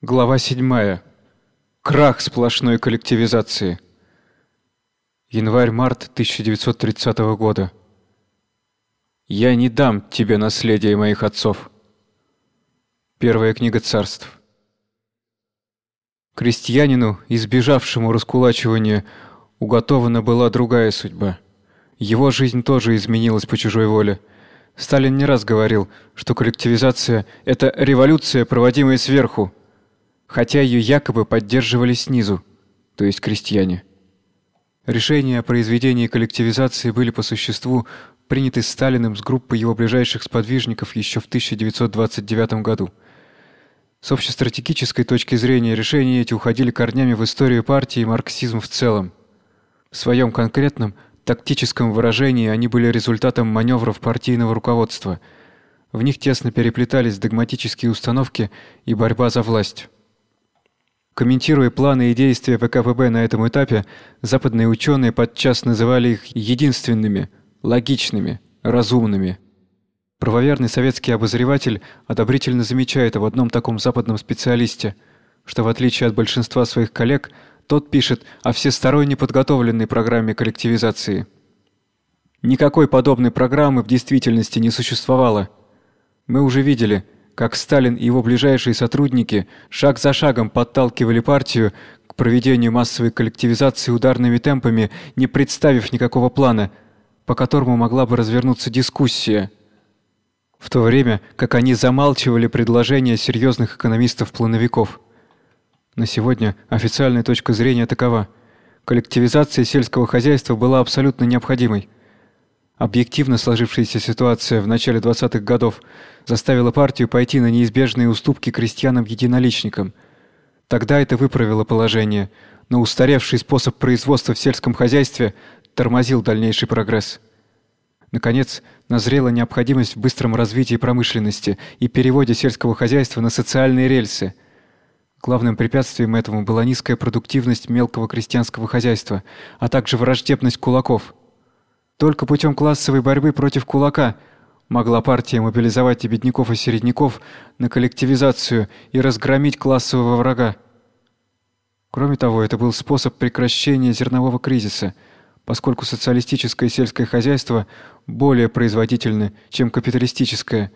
Глава 7. Крах сплошной коллективизации. Январь-март 1930 года. Я не дам тебе наследие моих отцов. Первая книга царств. Крестьянину, избежавшему раскулачивания, уготована была другая судьба. Его жизнь тоже изменилась по чужой воле. Сталин не раз говорил, что коллективизация это революция, проводимая сверху хотя ее якобы поддерживали снизу, то есть крестьяне. Решения о произведении коллективизации были по существу приняты Сталиным с группой его ближайших сподвижников еще в 1929 году. С общестратегической точки зрения решения эти уходили корнями в историю партии и марксизм в целом. В своем конкретном тактическом выражении они были результатом маневров партийного руководства. В них тесно переплетались догматические установки и борьба за власть. Комментируя планы и действия ВКПБ на этом этапе, западные ученые подчас называли их единственными, логичными, разумными. Правоверный советский обозреватель одобрительно замечает об одном таком западном специалисте, что в отличие от большинства своих коллег, тот пишет о всесторонне подготовленной программе коллективизации. Никакой подобной программы в действительности не существовало. Мы уже видели, как Сталин и его ближайшие сотрудники шаг за шагом подталкивали партию к проведению массовой коллективизации ударными темпами, не представив никакого плана, по которому могла бы развернуться дискуссия. В то время, как они замалчивали предложения серьезных экономистов-плановиков. На сегодня официальная точка зрения такова: коллективизация сельского хозяйства была абсолютно необходимой. Объективно сложившаяся ситуация в начале 20-х годов заставила партию пойти на неизбежные уступки крестьянам-единоличникам. Тогда это выправило положение, но устаревший способ производства в сельском хозяйстве тормозил дальнейший прогресс. Наконец, назрела необходимость в быстром развитии промышленности и переводе сельского хозяйства на социальные рельсы. Главным препятствием этому была низкая продуктивность мелкого крестьянского хозяйства, а также враждебность кулаков – только путем классовой борьбы против кулака могла партия мобилизовать и бедняков, и середняков на коллективизацию и разгромить классового врага. Кроме того, это был способ прекращения зернового кризиса, поскольку социалистическое сельское хозяйство более производительно, чем капиталистическое,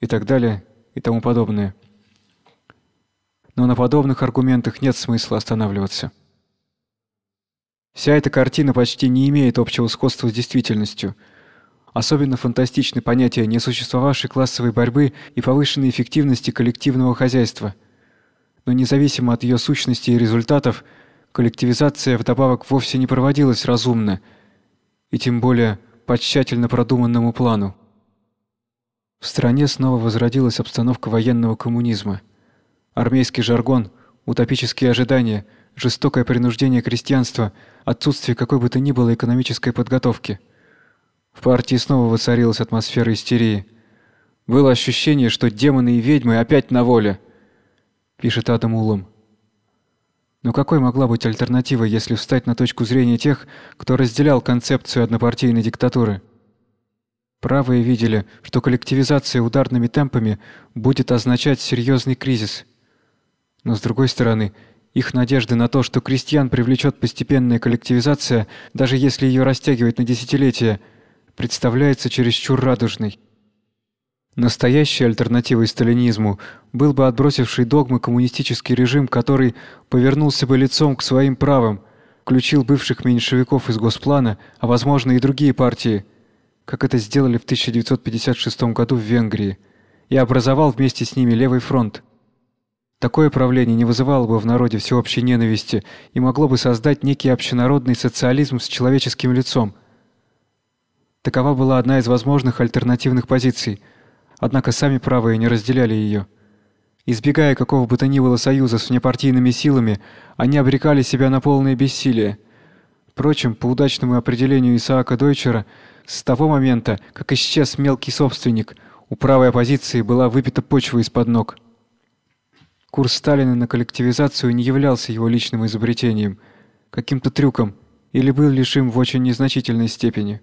и так далее, и тому подобное. Но на подобных аргументах нет смысла останавливаться. Вся эта картина почти не имеет общего сходства с действительностью. Особенно фантастичны понятия несуществовавшей классовой борьбы и повышенной эффективности коллективного хозяйства. Но независимо от ее сущности и результатов, коллективизация вдобавок вовсе не проводилась разумно, и тем более по тщательно продуманному плану. В стране снова возродилась обстановка военного коммунизма. Армейский жаргон, утопические ожидания – жестокое принуждение крестьянства, отсутствие какой бы то ни было экономической подготовки. В партии снова воцарилась атмосфера истерии. Было ощущение, что демоны и ведьмы опять на воле, пишет Адам Улом. Но какой могла быть альтернатива, если встать на точку зрения тех, кто разделял концепцию однопартийной диктатуры? Правые видели, что коллективизация ударными темпами будет означать серьезный кризис. Но с другой стороны, их надежды на то, что крестьян привлечет постепенная коллективизация, даже если ее растягивать на десятилетия, представляется чересчур радужной. Настоящей альтернативой сталинизму был бы отбросивший догмы коммунистический режим, который повернулся бы лицом к своим правам, включил бывших меньшевиков из Госплана, а возможно и другие партии, как это сделали в 1956 году в Венгрии, и образовал вместе с ними левый фронт. Такое правление не вызывало бы в народе всеобщей ненависти и могло бы создать некий общенародный социализм с человеческим лицом. Такова была одна из возможных альтернативных позиций. Однако сами правые не разделяли ее. Избегая какого бы то ни было союза с внепартийными силами, они обрекали себя на полное бессилие. Впрочем, по удачному определению Исаака Дойчера, с того момента, как исчез мелкий собственник, у правой оппозиции была выпита почва из-под ног. Курс Сталина на коллективизацию не являлся его личным изобретением, каким-то трюком или был лишь им в очень незначительной степени.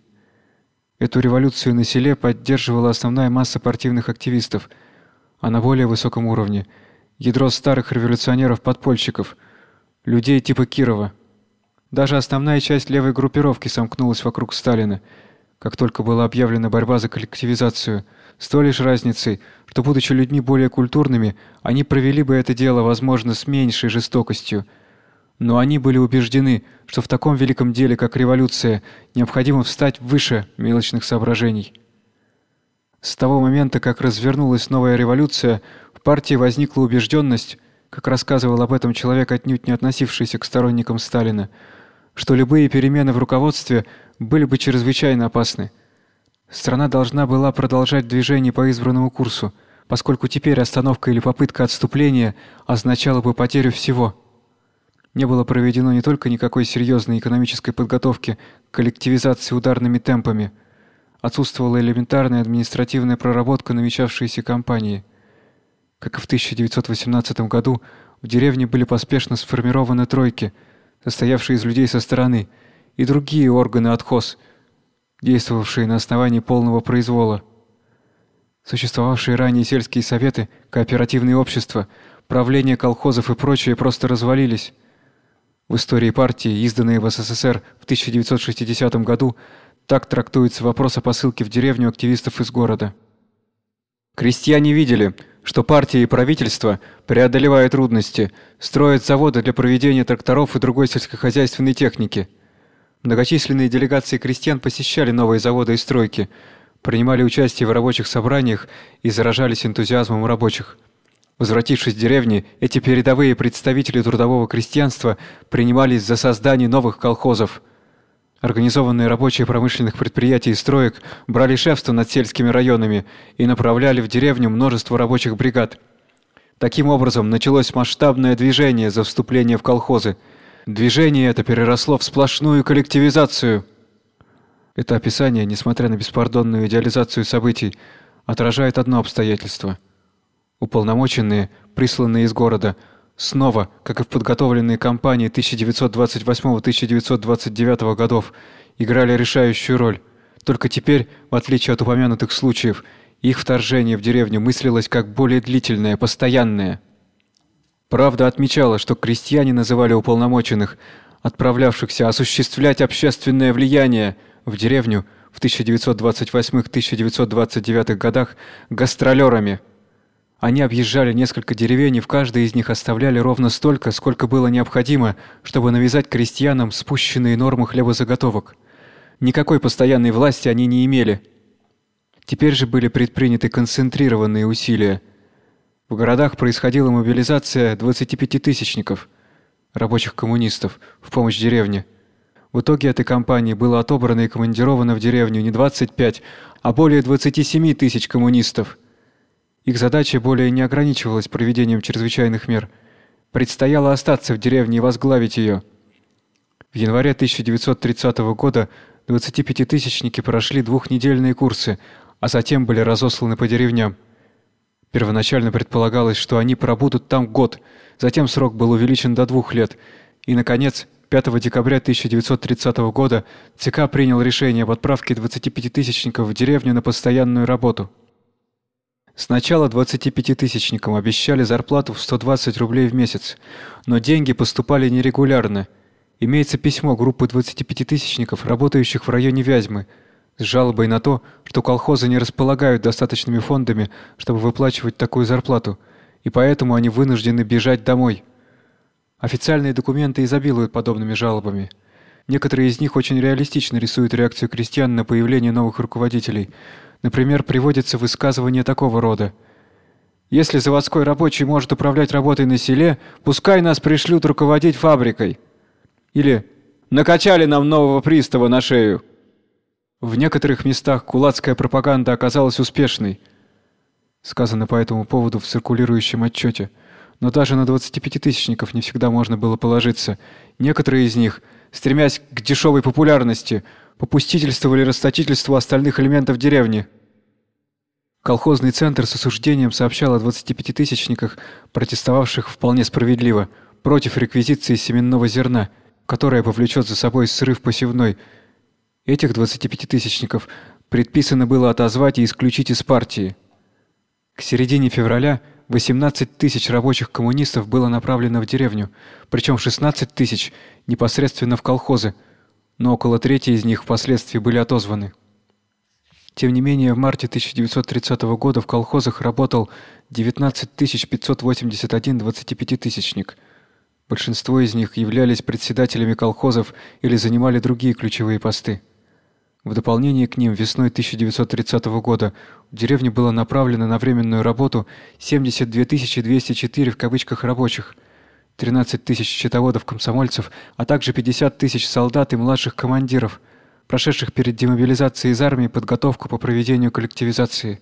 Эту революцию на селе поддерживала основная масса партийных активистов, а на более высоком уровне ядро старых революционеров-подпольщиков, людей типа Кирова. Даже основная часть левой группировки сомкнулась вокруг Сталина, как только была объявлена борьба за коллективизацию, с той лишь разницей, что будучи людьми более культурными, они провели бы это дело, возможно, с меньшей жестокостью. Но они были убеждены, что в таком великом деле, как революция, необходимо встать выше мелочных соображений. С того момента, как развернулась новая революция, в партии возникла убежденность, как рассказывал об этом человек, отнюдь не относившийся к сторонникам Сталина, что любые перемены в руководстве были бы чрезвычайно опасны. Страна должна была продолжать движение по избранному курсу, поскольку теперь остановка или попытка отступления означала бы потерю всего. Не было проведено не только никакой серьезной экономической подготовки к коллективизации ударными темпами, отсутствовала элементарная административная проработка намечавшейся кампании. Как и в 1918 году, в деревне были поспешно сформированы тройки – состоявшие из людей со стороны, и другие органы отхоз, действовавшие на основании полного произвола. Существовавшие ранее сельские советы, кооперативные общества, правления колхозов и прочее просто развалились. В истории партии, изданной в СССР в 1960 году, так трактуется вопрос о посылке в деревню активистов из города. Крестьяне видели, что партия и правительство, преодолевая трудности, строят заводы для проведения тракторов и другой сельскохозяйственной техники. Многочисленные делегации крестьян посещали новые заводы и стройки, принимали участие в рабочих собраниях и заражались энтузиазмом рабочих. Возвратившись в деревни, эти передовые представители трудового крестьянства принимались за создание новых колхозов – Организованные рабочие промышленных предприятий и строек брали шефство над сельскими районами и направляли в деревню множество рабочих бригад. Таким образом, началось масштабное движение за вступление в колхозы. Движение это переросло в сплошную коллективизацию. Это описание, несмотря на беспардонную идеализацию событий, отражает одно обстоятельство. Уполномоченные, присланные из города, снова, как и в подготовленной кампании 1928-1929 годов, играли решающую роль. Только теперь, в отличие от упомянутых случаев, их вторжение в деревню мыслилось как более длительное, постоянное. Правда отмечала, что крестьяне называли уполномоченных, отправлявшихся осуществлять общественное влияние в деревню в 1928-1929 годах гастролерами – они объезжали несколько деревень, и в каждой из них оставляли ровно столько, сколько было необходимо, чтобы навязать крестьянам спущенные нормы хлебозаготовок. Никакой постоянной власти они не имели. Теперь же были предприняты концентрированные усилия. В городах происходила мобилизация 25-тысячников, рабочих коммунистов, в помощь деревне. В итоге этой кампании было отобрано и командировано в деревню не 25, а более 27 тысяч коммунистов – их задача более не ограничивалась проведением чрезвычайных мер. Предстояло остаться в деревне и возглавить ее. В январе 1930 года 25-тысячники прошли двухнедельные курсы, а затем были разосланы по деревням. Первоначально предполагалось, что они пробудут там год, затем срок был увеличен до двух лет, и наконец 5 декабря 1930 года ЦК принял решение об отправке 25-тысячников в деревню на постоянную работу. Сначала 25-тысячникам обещали зарплату в 120 рублей в месяц, но деньги поступали нерегулярно. Имеется письмо группы 25-тысячников, работающих в районе Вязьмы, с жалобой на то, что колхозы не располагают достаточными фондами, чтобы выплачивать такую зарплату, и поэтому они вынуждены бежать домой. Официальные документы изобилуют подобными жалобами. Некоторые из них очень реалистично рисуют реакцию крестьян на появление новых руководителей – Например, приводится высказывание такого рода: Если заводской рабочий может управлять работой на селе, пускай нас пришлют руководить фабрикой. Или накачали нам нового пристава на шею. В некоторых местах кулацкая пропаганда оказалась успешной. Сказано по этому поводу в циркулирующем отчете. Но даже на 25-тысячников не всегда можно было положиться. Некоторые из них, стремясь к дешевой популярности, попустительству или расточительству остальных элементов деревни. Колхозный центр с осуждением сообщал о 25-тысячниках, протестовавших вполне справедливо против реквизиции семенного зерна, которое повлечет за собой срыв посевной. Этих 25-тысячников предписано было отозвать и исключить из партии. К середине февраля 18 тысяч рабочих коммунистов было направлено в деревню, причем 16 тысяч непосредственно в колхозы, но около трети из них впоследствии были отозваны. Тем не менее, в марте 1930 года в колхозах работал 19 581 25-тысячник. Большинство из них являлись председателями колхозов или занимали другие ключевые посты. В дополнение к ним весной 1930 года в деревню было направлено на временную работу 72 204 в кавычках рабочих, 13 тысяч счетоводов-комсомольцев, а также 50 тысяч солдат и младших командиров, прошедших перед демобилизацией из армии подготовку по проведению коллективизации.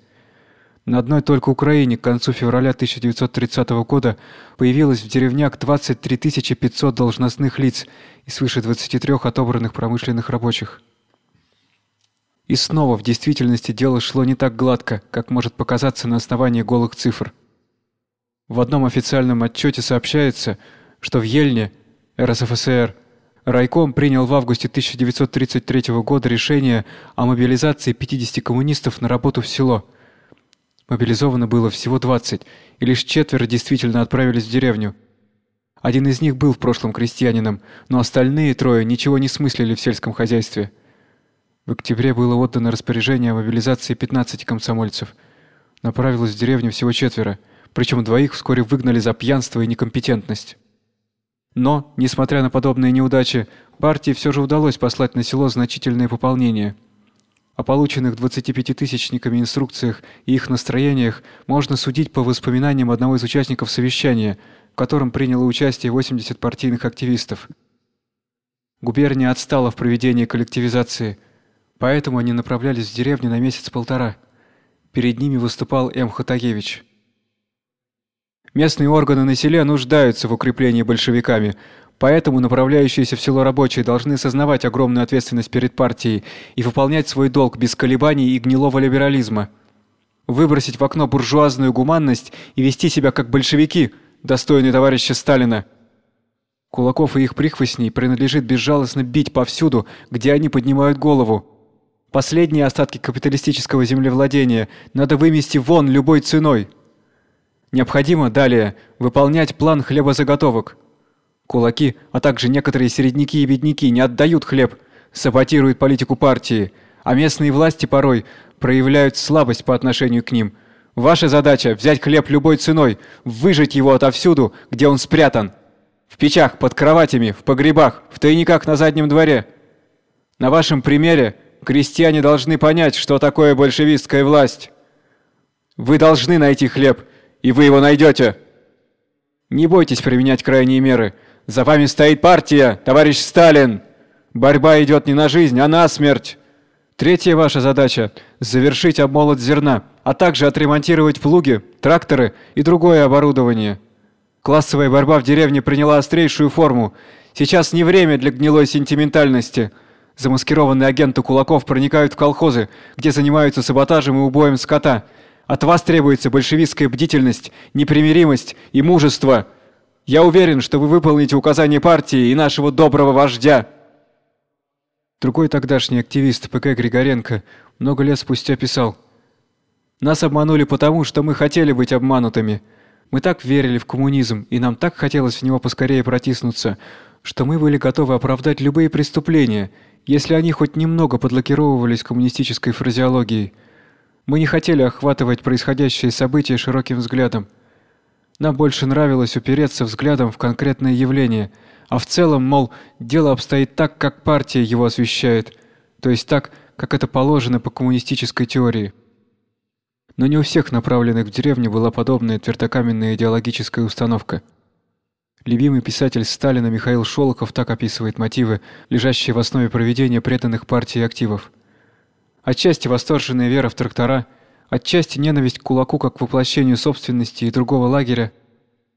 На одной только Украине к концу февраля 1930 года появилось в деревнях 23 500 должностных лиц и свыше 23 отобранных промышленных рабочих. И снова в действительности дело шло не так гладко, как может показаться на основании голых цифр. В одном официальном отчете сообщается, что в Ельне, РСФСР, райком принял в августе 1933 года решение о мобилизации 50 коммунистов на работу в село. Мобилизовано было всего 20, и лишь четверо действительно отправились в деревню. Один из них был в прошлом крестьянином, но остальные трое ничего не смыслили в сельском хозяйстве. В октябре было отдано распоряжение о мобилизации 15 комсомольцев. Направилось в деревню всего четверо, причем двоих вскоре выгнали за пьянство и некомпетентность. Но, несмотря на подобные неудачи, партии все же удалось послать на село значительное пополнение. О полученных 25-тысячниками инструкциях и их настроениях можно судить по воспоминаниям одного из участников совещания, в котором приняло участие 80 партийных активистов. Губерния отстала в проведении коллективизации – Поэтому они направлялись в деревню на месяц-полтора. Перед ними выступал М. Хатаевич. Местные органы на селе нуждаются в укреплении большевиками, поэтому направляющиеся в село рабочие должны сознавать огромную ответственность перед партией и выполнять свой долг без колебаний и гнилого либерализма. Выбросить в окно буржуазную гуманность и вести себя как большевики, достойные товарища Сталина. Кулаков и их прихвостней принадлежит безжалостно бить повсюду, где они поднимают голову. Последние остатки капиталистического землевладения надо вымести вон любой ценой. Необходимо далее выполнять план хлебозаготовок. Кулаки, а также некоторые середняки и бедняки не отдают хлеб, саботируют политику партии, а местные власти порой проявляют слабость по отношению к ним. Ваша задача взять хлеб любой ценой, выжать его отовсюду, где он спрятан. В печах, под кроватями, в погребах, в тайниках на заднем дворе. На вашем примере Крестьяне должны понять, что такое большевистская власть. Вы должны найти хлеб, и вы его найдете. Не бойтесь применять крайние меры. За вами стоит партия, товарищ Сталин. Борьба идет не на жизнь, а на смерть. Третья ваша задача завершить обмолот зерна, а также отремонтировать плуги, тракторы и другое оборудование. Классовая борьба в деревне приняла острейшую форму. Сейчас не время для гнилой сентиментальности. Замаскированные агенты кулаков проникают в колхозы, где занимаются саботажем и убоем скота. От вас требуется большевистская бдительность, непримиримость и мужество. Я уверен, что вы выполните указания партии и нашего доброго вождя. Другой тогдашний активист ПК Григоренко много лет спустя писал: Нас обманули потому, что мы хотели быть обманутыми. Мы так верили в коммунизм, и нам так хотелось в него поскорее протиснуться, что мы были готовы оправдать любые преступления если они хоть немного подлакировывались коммунистической фразеологией. Мы не хотели охватывать происходящие события широким взглядом. Нам больше нравилось упереться взглядом в конкретное явление, а в целом, мол, дело обстоит так, как партия его освещает, то есть так, как это положено по коммунистической теории. Но не у всех направленных в деревню была подобная твердокаменная идеологическая установка – Любимый писатель Сталина Михаил Шолохов так описывает мотивы, лежащие в основе проведения преданных партии активов. Отчасти восторженная вера в трактора, отчасти ненависть к кулаку как к воплощению собственности и другого лагеря,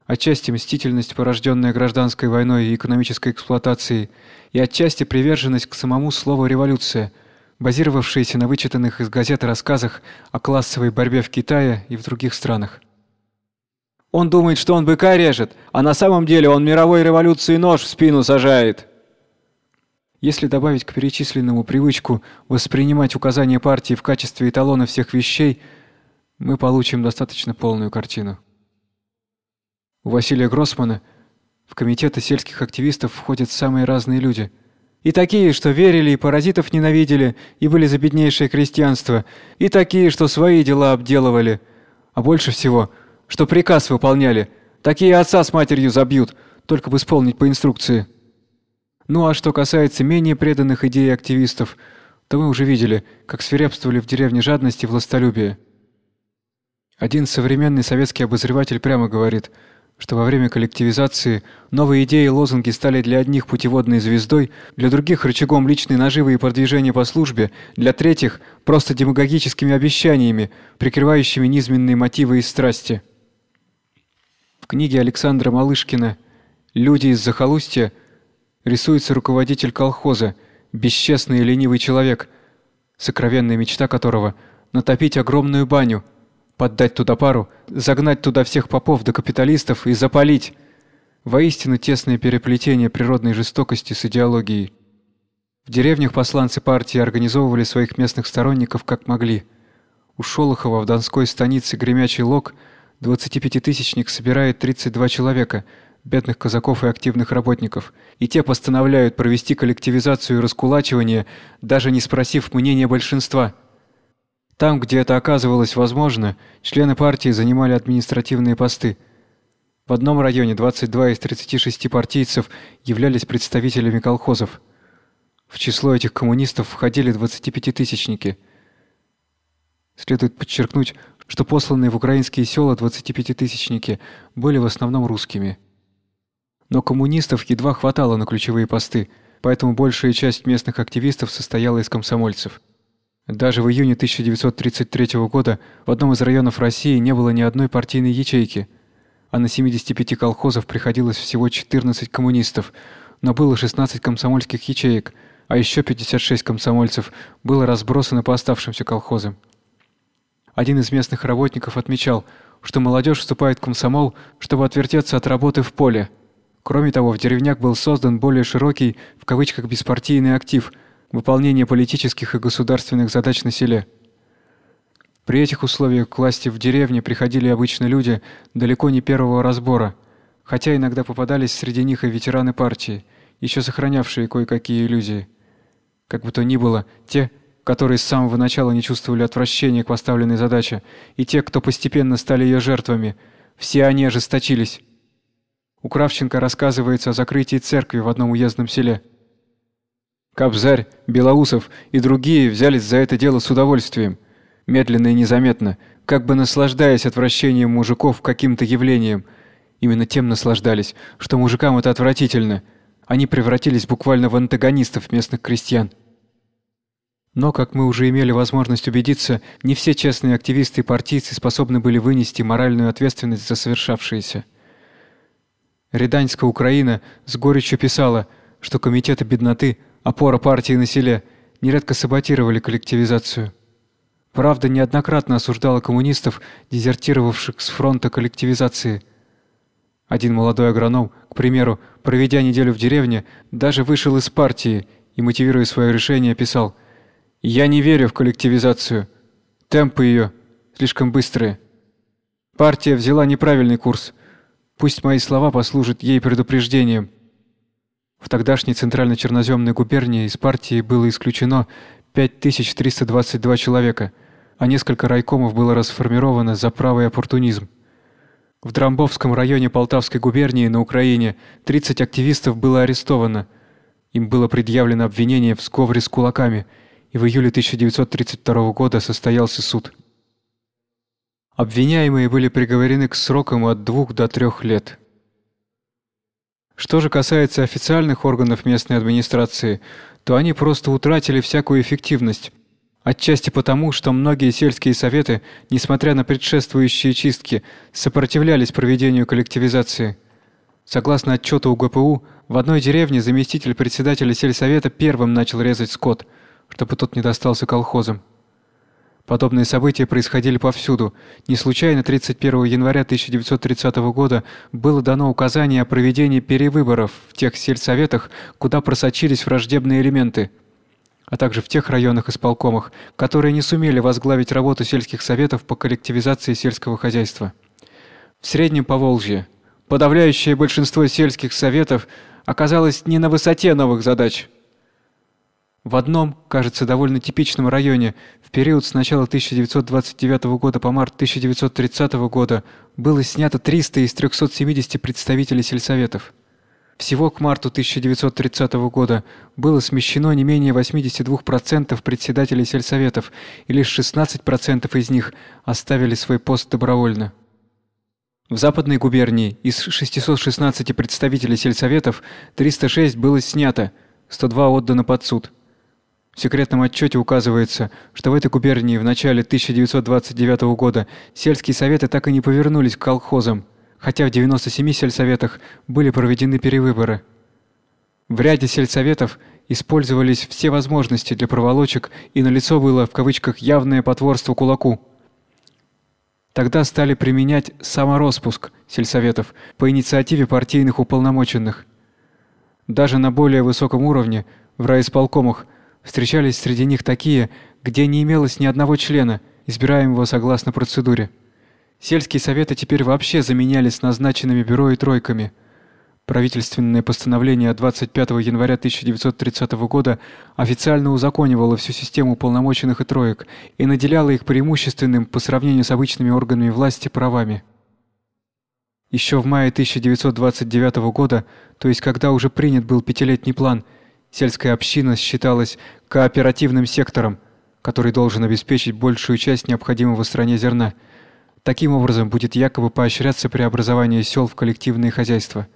отчасти мстительность, порожденная гражданской войной и экономической эксплуатацией, и отчасти приверженность к самому слову революция, базировавшаяся на вычитанных из газет рассказах о классовой борьбе в Китае и в других странах. Он думает, что он быка режет, а на самом деле он мировой революции нож в спину сажает. Если добавить к перечисленному привычку воспринимать указания партии в качестве эталона всех вещей, мы получим достаточно полную картину. У Василия Гроссмана в комитеты сельских активистов входят самые разные люди. И такие, что верили и паразитов ненавидели, и были за беднейшее крестьянство, и такие, что свои дела обделывали, а больше всего, что приказ выполняли. Такие отца с матерью забьют, только бы исполнить по инструкции. Ну а что касается менее преданных идее активистов, то мы уже видели, как свирепствовали в деревне жадность и властолюбие. Один современный советский обозреватель прямо говорит, что во время коллективизации новые идеи и лозунги стали для одних путеводной звездой, для других рычагом личной наживы и продвижения по службе, для третьих просто демагогическими обещаниями, прикрывающими низменные мотивы и страсти. Книге Александра Малышкина Люди из захолустья рисуется руководитель колхоза, бесчестный и ленивый человек, сокровенная мечта которого натопить огромную баню, поддать туда пару, загнать туда всех попов до капиталистов и запалить. Воистину тесное переплетение природной жестокости с идеологией. В деревнях посланцы партии организовывали своих местных сторонников как могли. У Шолохова в Донской станице Гремячий Лог 25-тысячник собирает 32 человека – бедных казаков и активных работников, и те постановляют провести коллективизацию и раскулачивание, даже не спросив мнения большинства. Там, где это оказывалось возможно, члены партии занимали административные посты. В одном районе 22 из 36 партийцев являлись представителями колхозов. В число этих коммунистов входили 25-тысячники. Следует подчеркнуть, что посланные в украинские села 25-тысячники были в основном русскими. Но коммунистов едва хватало на ключевые посты, поэтому большая часть местных активистов состояла из комсомольцев. Даже в июне 1933 года в одном из районов России не было ни одной партийной ячейки, а на 75 колхозов приходилось всего 14 коммунистов, но было 16 комсомольских ячеек, а еще 56 комсомольцев было разбросано по оставшимся колхозам. Один из местных работников отмечал, что молодежь вступает в комсомол, чтобы отвертеться от работы в поле – Кроме того, в деревнях был создан более широкий, в кавычках, беспартийный актив выполнения политических и государственных задач на селе. При этих условиях к власти в деревне приходили обычно люди далеко не первого разбора, хотя иногда попадались среди них и ветераны партии, еще сохранявшие кое-какие иллюзии. Как бы то ни было, те, которые с самого начала не чувствовали отвращения к поставленной задаче, и те, кто постепенно стали ее жертвами, все они ожесточились. У Кравченко рассказывается о закрытии церкви в одном уездном селе. Кобзарь, Белоусов и другие взялись за это дело с удовольствием, медленно и незаметно, как бы наслаждаясь отвращением мужиков каким-то явлениям. Именно тем наслаждались, что мужикам это отвратительно. Они превратились буквально в антагонистов местных крестьян. Но, как мы уже имели возможность убедиться, не все честные активисты и партийцы способны были вынести моральную ответственность за совершавшееся. Рязанская Украина с горечью писала, что комитеты бедноты, опора партии на селе, нередко саботировали коллективизацию. Правда неоднократно осуждала коммунистов, дезертировавших с фронта коллективизации. Один молодой агроном, к примеру, проведя неделю в деревне, даже вышел из партии и, мотивируя свое решение, писал «Я не верю в коллективизацию. Темпы ее слишком быстрые. Партия взяла неправильный курс. Пусть мои слова послужат ей предупреждением. В тогдашней центрально-черноземной губернии из партии было исключено 5322 человека, а несколько райкомов было расформировано за правый оппортунизм. В Драмбовском районе Полтавской губернии на Украине 30 активистов было арестовано. Им было предъявлено обвинение в сговоре с кулаками, и в июле 1932 года состоялся суд. Обвиняемые были приговорены к срокам от двух до трех лет. Что же касается официальных органов местной администрации, то они просто утратили всякую эффективность. Отчасти потому, что многие сельские советы, несмотря на предшествующие чистки, сопротивлялись проведению коллективизации. Согласно отчету УГПУ, в одной деревне заместитель председателя сельсовета первым начал резать скот, чтобы тот не достался колхозам. Подобные события происходили повсюду. Не случайно 31 января 1930 года было дано указание о проведении перевыборов в тех сельсоветах, куда просочились враждебные элементы. а также в тех районах исполкомах, которые не сумели возглавить работу сельских советов по коллективизации сельского хозяйства. В Среднем Поволжье подавляющее большинство сельских советов оказалось не на высоте новых задач. В одном, кажется, довольно типичном районе в период с начала 1929 года по март 1930 года было снято 300 из 370 представителей сельсоветов. Всего к марту 1930 года было смещено не менее 82% председателей сельсоветов, и лишь 16% из них оставили свой пост добровольно. В Западной губернии из 616 представителей сельсоветов 306 было снято, 102 отдано под суд. В секретном отчете указывается, что в этой губернии в начале 1929 года сельские советы так и не повернулись к колхозам хотя в 97 сельсоветах были проведены перевыборы. В ряде сельсоветов использовались все возможности для проволочек, и налицо было в кавычках явное потворство кулаку. Тогда стали применять самороспуск сельсоветов по инициативе партийных уполномоченных. Даже на более высоком уровне, в райисполкомах, встречались среди них такие, где не имелось ни одного члена, избираемого согласно процедуре. Сельские советы теперь вообще заменялись назначенными бюро и тройками. Правительственное постановление от 25 января 1930 года официально узаконивало всю систему полномоченных и троек и наделяло их преимущественным по сравнению с обычными органами власти правами. Еще в мае 1929 года, то есть когда уже принят был пятилетний план, сельская община считалась кооперативным сектором, который должен обеспечить большую часть необходимого в стране зерна – Таким образом будет якобы поощряться преобразование сел в коллективные хозяйства.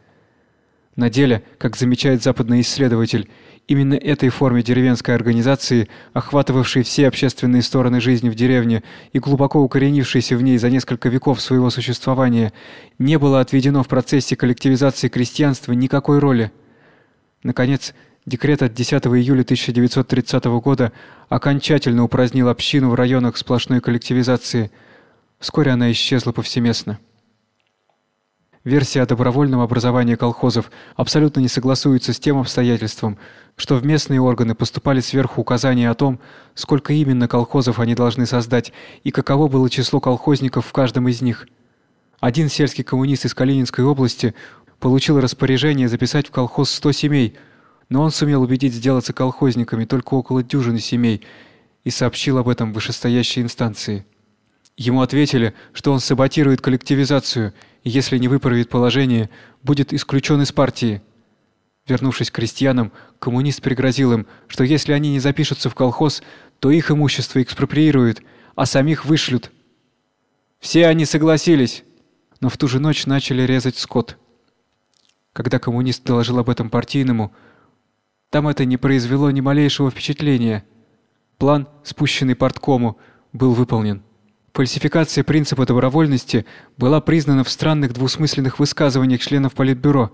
На деле, как замечает западный исследователь, именно этой форме деревенской организации, охватывавшей все общественные стороны жизни в деревне и глубоко укоренившейся в ней за несколько веков своего существования, не было отведено в процессе коллективизации крестьянства никакой роли. Наконец, декрет от 10 июля 1930 года окончательно упразднил общину в районах сплошной коллективизации – Вскоре она исчезла повсеместно. Версия добровольного образования колхозов абсолютно не согласуется с тем обстоятельством, что в местные органы поступали сверху указания о том, сколько именно колхозов они должны создать и каково было число колхозников в каждом из них. Один сельский коммунист из Калининской области получил распоряжение записать в колхоз 100 семей, но он сумел убедить сделаться колхозниками только около дюжины семей и сообщил об этом вышестоящей инстанции. Ему ответили, что он саботирует коллективизацию, и если не выправит положение, будет исключен из партии. Вернувшись к крестьянам, коммунист пригрозил им, что если они не запишутся в колхоз, то их имущество экспроприируют, а самих вышлют. Все они согласились, но в ту же ночь начали резать скот. Когда коммунист доложил об этом партийному, там это не произвело ни малейшего впечатления. План, спущенный парткому, был выполнен. Фальсификация принципа добровольности была признана в странных двусмысленных высказываниях членов Политбюро,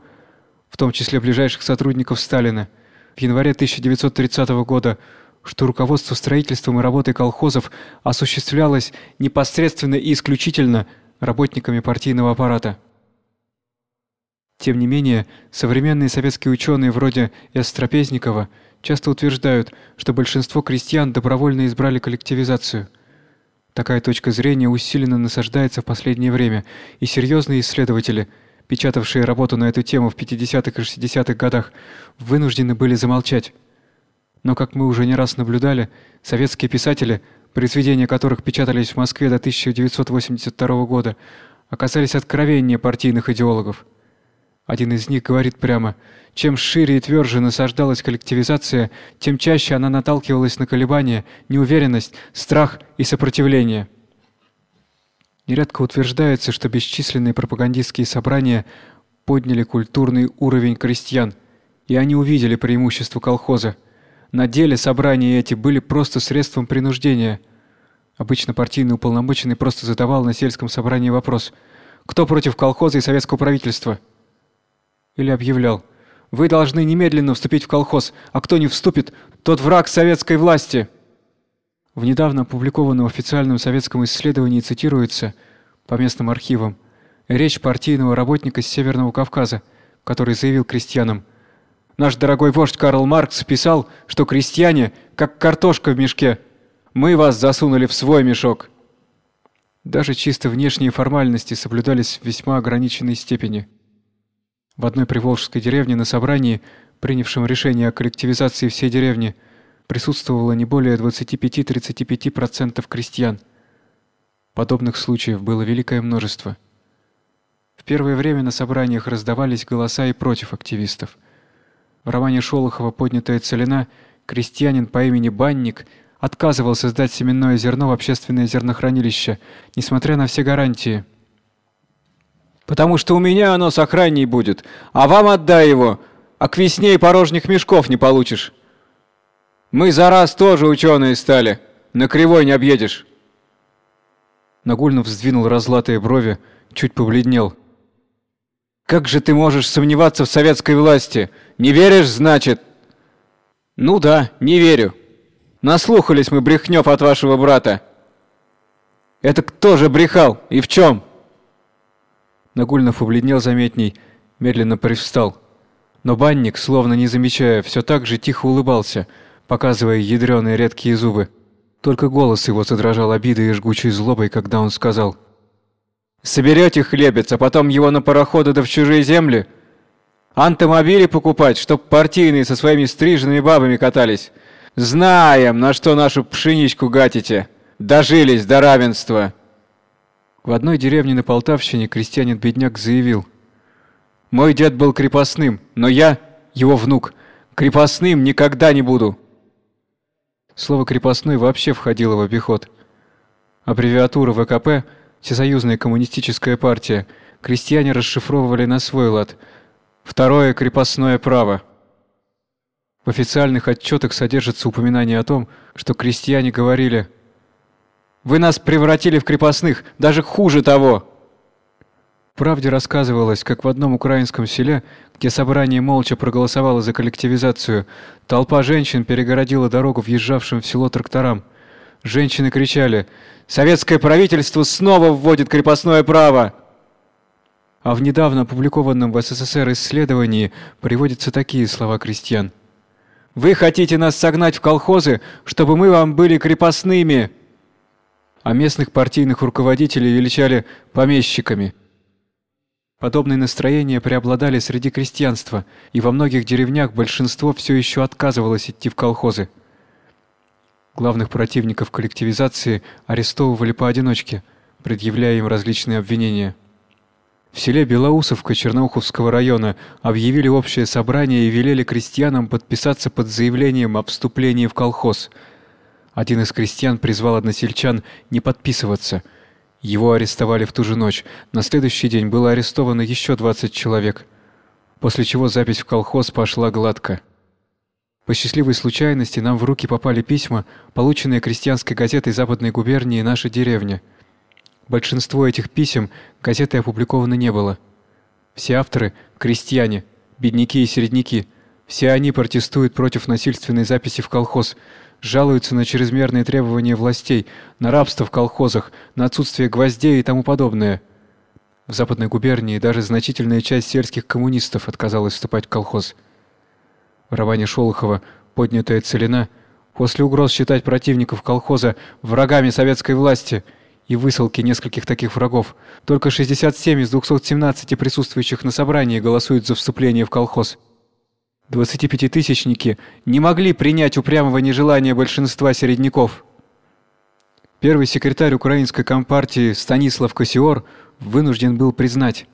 в том числе ближайших сотрудников Сталина, в январе 1930 года, что руководство строительством и работой колхозов осуществлялось непосредственно и исключительно работниками партийного аппарата. Тем не менее, современные советские ученые вроде Эстрапезникова часто утверждают, что большинство крестьян добровольно избрали коллективизацию – Такая точка зрения усиленно насаждается в последнее время, и серьезные исследователи, печатавшие работу на эту тему в 50-х и 60-х годах, вынуждены были замолчать. Но как мы уже не раз наблюдали, советские писатели, произведения которых печатались в Москве до 1982 года, оказались откровеннее партийных идеологов. Один из них говорит прямо: чем шире и тверже насаждалась коллективизация, тем чаще она наталкивалась на колебания, неуверенность, страх и сопротивление. Нередко утверждается, что бесчисленные пропагандистские собрания подняли культурный уровень крестьян, и они увидели преимущество колхоза. На деле собрания эти были просто средством принуждения. Обычно партийный уполномоченный просто задавал на сельском собрании вопрос: "Кто против колхоза и советского правительства?" Или объявлял: "Вы должны немедленно вступить в колхоз, а кто не вступит, тот враг советской власти". В недавно опубликованном официальном советском исследовании цитируется по местным архивам речь партийного работника с Северного Кавказа, который заявил крестьянам: Наш дорогой вождь Карл Маркс писал, что крестьяне как картошка в мешке. Мы вас засунули в свой мешок. Даже чисто внешние формальности соблюдались в весьма ограниченной степени. В одной приволжской деревне на собрании, принявшем решение о коллективизации всей деревни, присутствовало не более 25-35% крестьян. Подобных случаев было великое множество. В первое время на собраниях раздавались голоса и против активистов. В романе Шолохова «Поднятая целина» крестьянин по имени Банник отказывался сдать семенное зерно в общественное зернохранилище, несмотря на все гарантии. «Потому что у меня оно сохранней будет, а вам отдай его, а к весне и порожних мешков не получишь. Мы за раз тоже ученые стали, на кривой не объедешь». Нагульнов сдвинул разлатые брови, чуть побледнел. «Как же ты можешь сомневаться в советской власти? Не веришь, значит?» «Ну да, не верю. Наслухались мы брехнёв от вашего брата». «Это кто же брехал? И в чем?» Нагульнов побледнел заметней, медленно привстал. Но банник, словно не замечая, все так же тихо улыбался, показывая ядреные редкие зубы. Только голос его задрожал обидой и жгучей злобой, когда он сказал: "Соберете хлебец, а потом его на пароходы да в чужие земли? Антомобили покупать, чтоб партийные со своими стриженными бабами катались. Знаем, на что нашу пшеничку гатите. Дожились до равенства". В одной деревне на Полтавщине крестьянин-бедняк заявил: "Мой дед был крепостным, но я, его внук, крепостным никогда не буду". Слово «крепостной» вообще входило в обиход. Аббревиатуру ВКП «Всесоюзная коммунистическая партия» крестьяне расшифровывали на свой лад. Второе – крепостное право. В официальных отчетах содержится упоминание о том, что крестьяне говорили «Вы нас превратили в крепостных, даже хуже того!» правде рассказывалось, как в одном украинском селе, где собрание молча проголосовало за коллективизацию, толпа женщин перегородила дорогу въезжавшим в село тракторам. Женщины кричали: "Советское правительство снова вводит крепостное право!" А в недавно опубликованном в СССР исследовании приводятся такие слова крестьян: "Вы хотите нас согнать в колхозы, чтобы мы вам были крепостными?" А местных партийных руководителей величали помещиками. Подобные настроения преобладали среди крестьянства, и во многих деревнях большинство все еще отказывалось идти в колхозы. Главных противников коллективизации арестовывали поодиночке, предъявляя им различные обвинения. В селе Белоусовка Черноуховского района объявили общее собрание и велели крестьянам подписаться под заявлением о вступлении в колхоз. Один из крестьян призвал односельчан не подписываться – его арестовали в ту же ночь. На следующий день было арестовано еще 20 человек. После чего запись в колхоз пошла гладко. По счастливой случайности нам в руки попали письма, полученные крестьянской газетой Западной губернии Наша деревня. Большинство этих писем газеты опубликовано не было. Все авторы крестьяне, бедняки и середняки. Все они протестуют против насильственной записи в колхоз, жалуются на чрезмерные требования властей, на рабство в колхозах, на отсутствие гвоздей и тому подобное. В Западной губернии даже значительная часть сельских коммунистов отказалась вступать в колхоз. В романе Шолохова «Поднятая целина» после угроз считать противников колхоза врагами советской власти и высылки нескольких таких врагов, только 67 из 217 присутствующих на собрании голосуют за вступление в колхоз. 25-тысячники не могли принять упрямого нежелания большинства середняков. Первый секретарь украинской компартии Станислав Косиор вынужден был признать,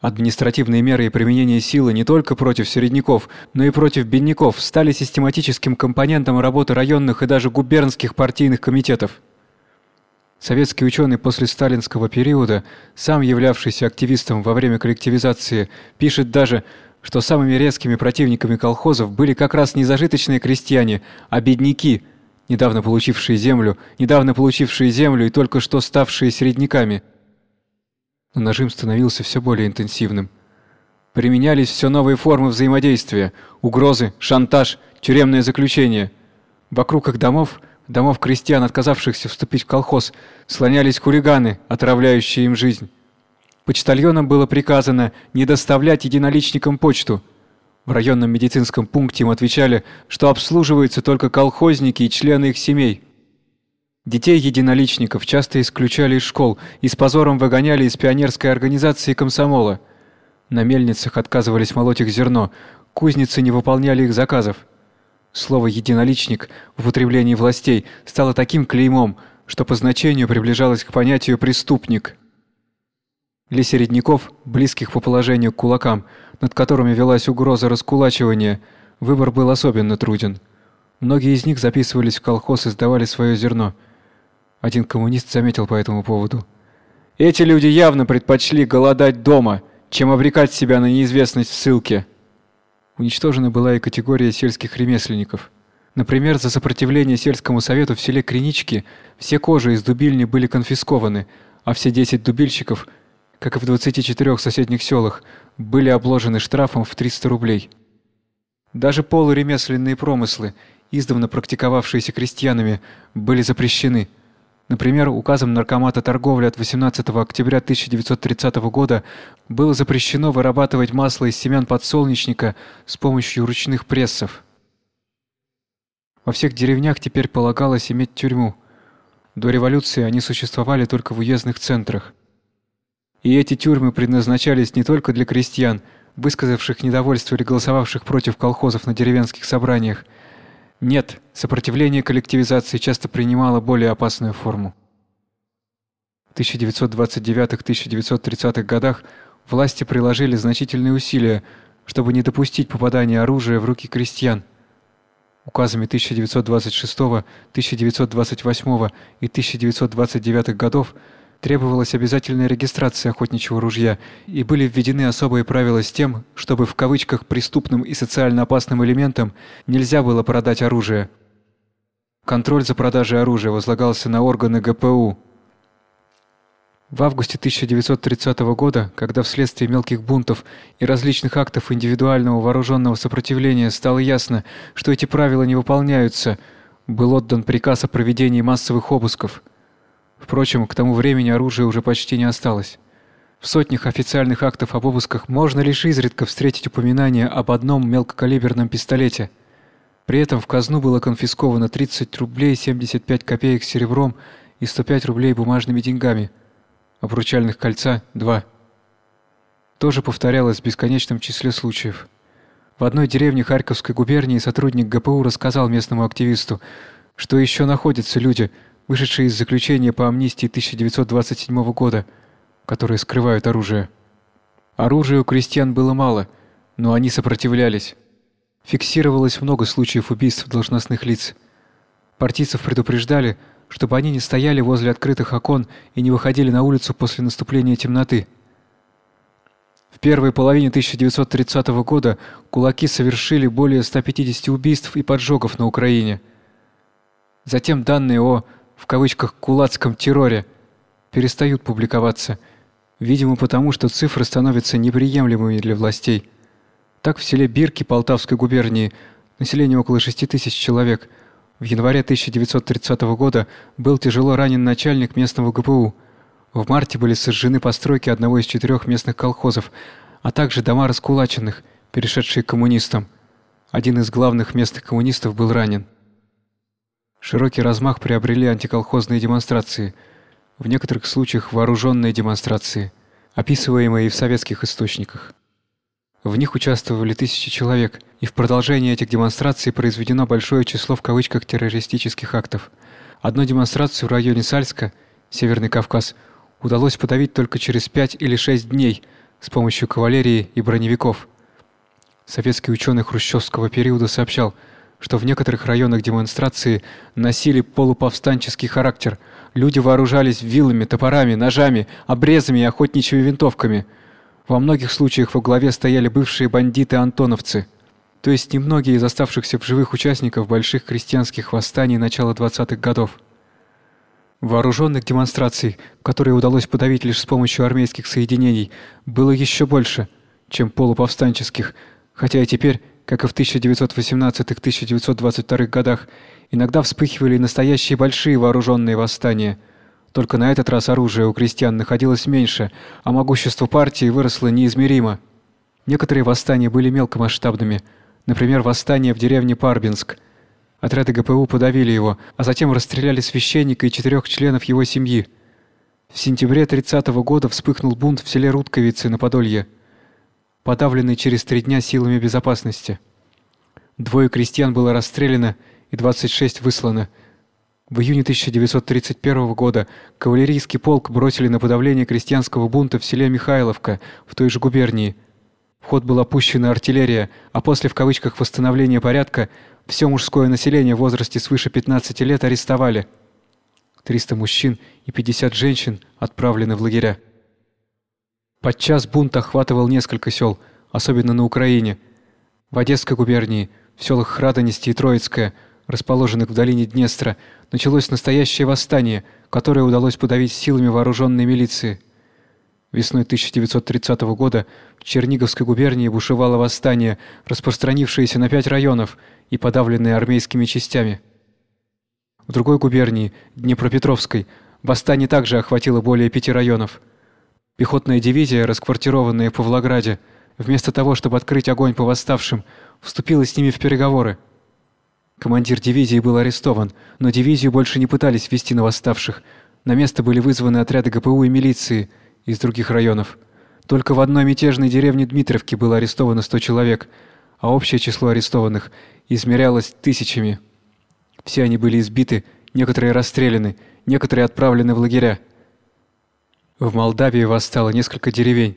административные меры и применение силы не только против середняков, но и против бедняков стали систематическим компонентом работы районных и даже губернских партийных комитетов. Советский ученый после сталинского периода, сам являвшийся активистом во время коллективизации, пишет даже, что самыми резкими противниками колхозов были как раз не зажиточные крестьяне, а бедняки, недавно получившие землю, недавно получившие землю и только что ставшие середняками. Но нажим становился все более интенсивным. Применялись все новые формы взаимодействия: угрозы, шантаж, тюремное заключение. Вокруг их домов, домов крестьян, отказавшихся вступить в колхоз, слонялись хулиганы, отравляющие им жизнь. Почтальонам было приказано не доставлять единоличникам почту. В районном медицинском пункте им отвечали, что обслуживаются только колхозники и члены их семей. Детей единоличников часто исключали из школ и с позором выгоняли из пионерской организации комсомола. На мельницах отказывались молоть их зерно, кузницы не выполняли их заказов. Слово единоличник в употреблении властей стало таким клеймом, что по значению приближалось к понятию преступник. Для середняков, близких по положению к кулакам, над которыми велась угроза раскулачивания, выбор был особенно труден. Многие из них записывались в колхоз и сдавали свое зерно. Один коммунист заметил по этому поводу: "Эти люди явно предпочли голодать дома, чем обрекать себя на неизвестность в ссылке". Уничтожена была и категория сельских ремесленников. Например, за сопротивление сельскому совету в селе Кринички все кожи из дубильни были конфискованы, а все 10 дубильщиков как и в 24 соседних селах, были обложены штрафом в 300 рублей. Даже полуремесленные промыслы, издавна практиковавшиеся крестьянами, были запрещены. Например, указом наркомата торговли от 18 октября 1930 года было запрещено вырабатывать масло из семян подсолнечника с помощью ручных прессов. Во всех деревнях теперь полагалось иметь тюрьму. До революции они существовали только в уездных центрах. И эти тюрьмы предназначались не только для крестьян, высказавших недовольство или голосовавших против колхозов на деревенских собраниях. Нет, сопротивление коллективизации часто принимало более опасную форму. В 1929-1930-х годах власти приложили значительные усилия, чтобы не допустить попадания оружия в руки крестьян. Указами 1926, 1928 и 1929 годов требовалась обязательная регистрация охотничьего ружья, и были введены особые правила с тем, чтобы в кавычках преступным и социально опасным элементам нельзя было продать оружие. Контроль за продажей оружия возлагался на органы ГПУ. В августе 1930 года, когда вследствие мелких бунтов и различных актов индивидуального вооруженного сопротивления стало ясно, что эти правила не выполняются, был отдан приказ о проведении массовых обысков – Впрочем, к тому времени оружия уже почти не осталось. В сотнях официальных актов об обысках можно лишь изредка встретить упоминание об одном мелкокалиберном пистолете. При этом в казну было конфисковано 30 рублей 75 копеек серебром и 105 рублей бумажными деньгами. Обручальных кольца два. То же повторялось в бесконечном числе случаев. В одной деревне Харьковской губернии сотрудник ГПУ рассказал местному активисту, что еще находятся люди, вышедшие из заключения по амнистии 1927 года, которые скрывают оружие. Оружия у крестьян было мало, но они сопротивлялись. Фиксировалось много случаев убийств должностных лиц. Партийцев предупреждали, чтобы они не стояли возле открытых окон и не выходили на улицу после наступления темноты. В первой половине 1930 года кулаки совершили более 150 убийств и поджогов на Украине. Затем данные о в кавычках кулацком терроре перестают публиковаться, видимо, потому что цифры становятся неприемлемыми для властей. Так в селе Бирки Полтавской губернии население около 6 тысяч человек. В январе 1930 года был тяжело ранен начальник местного ГПУ. В марте были сожжены постройки одного из четырех местных колхозов, а также дома раскулаченных, перешедшие к коммунистам. Один из главных местных коммунистов был ранен. Широкий размах приобрели антиколхозные демонстрации, в некоторых случаях вооруженные демонстрации, описываемые в советских источниках. В них участвовали тысячи человек, и в продолжение этих демонстраций произведено большое число в кавычках террористических актов. Одну демонстрацию в районе Сальска, Северный Кавказ, удалось подавить только через 5 или 6 дней с помощью кавалерии и броневиков. Советский ученый хрущевского периода сообщал, что в некоторых районах демонстрации носили полуповстанческий характер. Люди вооружались вилами, топорами, ножами, обрезами и охотничьими винтовками. Во многих случаях во главе стояли бывшие бандиты-антоновцы, то есть немногие из оставшихся в живых участников больших крестьянских восстаний начала 20-х годов. Вооруженных демонстраций, которые удалось подавить лишь с помощью армейских соединений, было еще больше, чем полуповстанческих, хотя и теперь как и в 1918-1922 годах, иногда вспыхивали настоящие большие вооруженные восстания. Только на этот раз оружия у крестьян находилось меньше, а могущество партии выросло неизмеримо. Некоторые восстания были мелкомасштабными, например, восстание в деревне Парбинск. Отряды ГПУ подавили его, а затем расстреляли священника и четырех членов его семьи. В сентябре 30 -го года вспыхнул бунт в селе Рудковицы на Подолье, подавленный через три дня силами безопасности. Двое крестьян было расстреляно и 26 выслано. В июне 1931 года кавалерийский полк бросили на подавление крестьянского бунта в селе Михайловка в той же губернии. В ход была пущена артиллерия, а после в кавычках восстановления порядка все мужское население в возрасте свыше 15 лет арестовали. 300 мужчин и 50 женщин отправлены в лагеря. Подчас бунт охватывал несколько сел, особенно на Украине. В Одесской губернии, в селах Храдонести и Троицкое, расположенных в долине Днестра, началось настоящее восстание, которое удалось подавить силами вооруженной милиции. Весной 1930 года в Черниговской губернии бушевало восстание, распространившееся на пять районов и подавленное армейскими частями. В другой губернии, Днепропетровской, восстание также охватило более пяти районов. Пехотная дивизия, расквартированная в Павлограде, вместо того, чтобы открыть огонь по восставшим, вступила с ними в переговоры. Командир дивизии был арестован, но дивизию больше не пытались ввести на восставших. На место были вызваны отряды ГПУ и милиции – из других районов. Только в одной мятежной деревне Дмитровки было арестовано 100 человек, а общее число арестованных измерялось тысячами. Все они были избиты, некоторые расстреляны, некоторые отправлены в лагеря. В Молдавии восстало несколько деревень.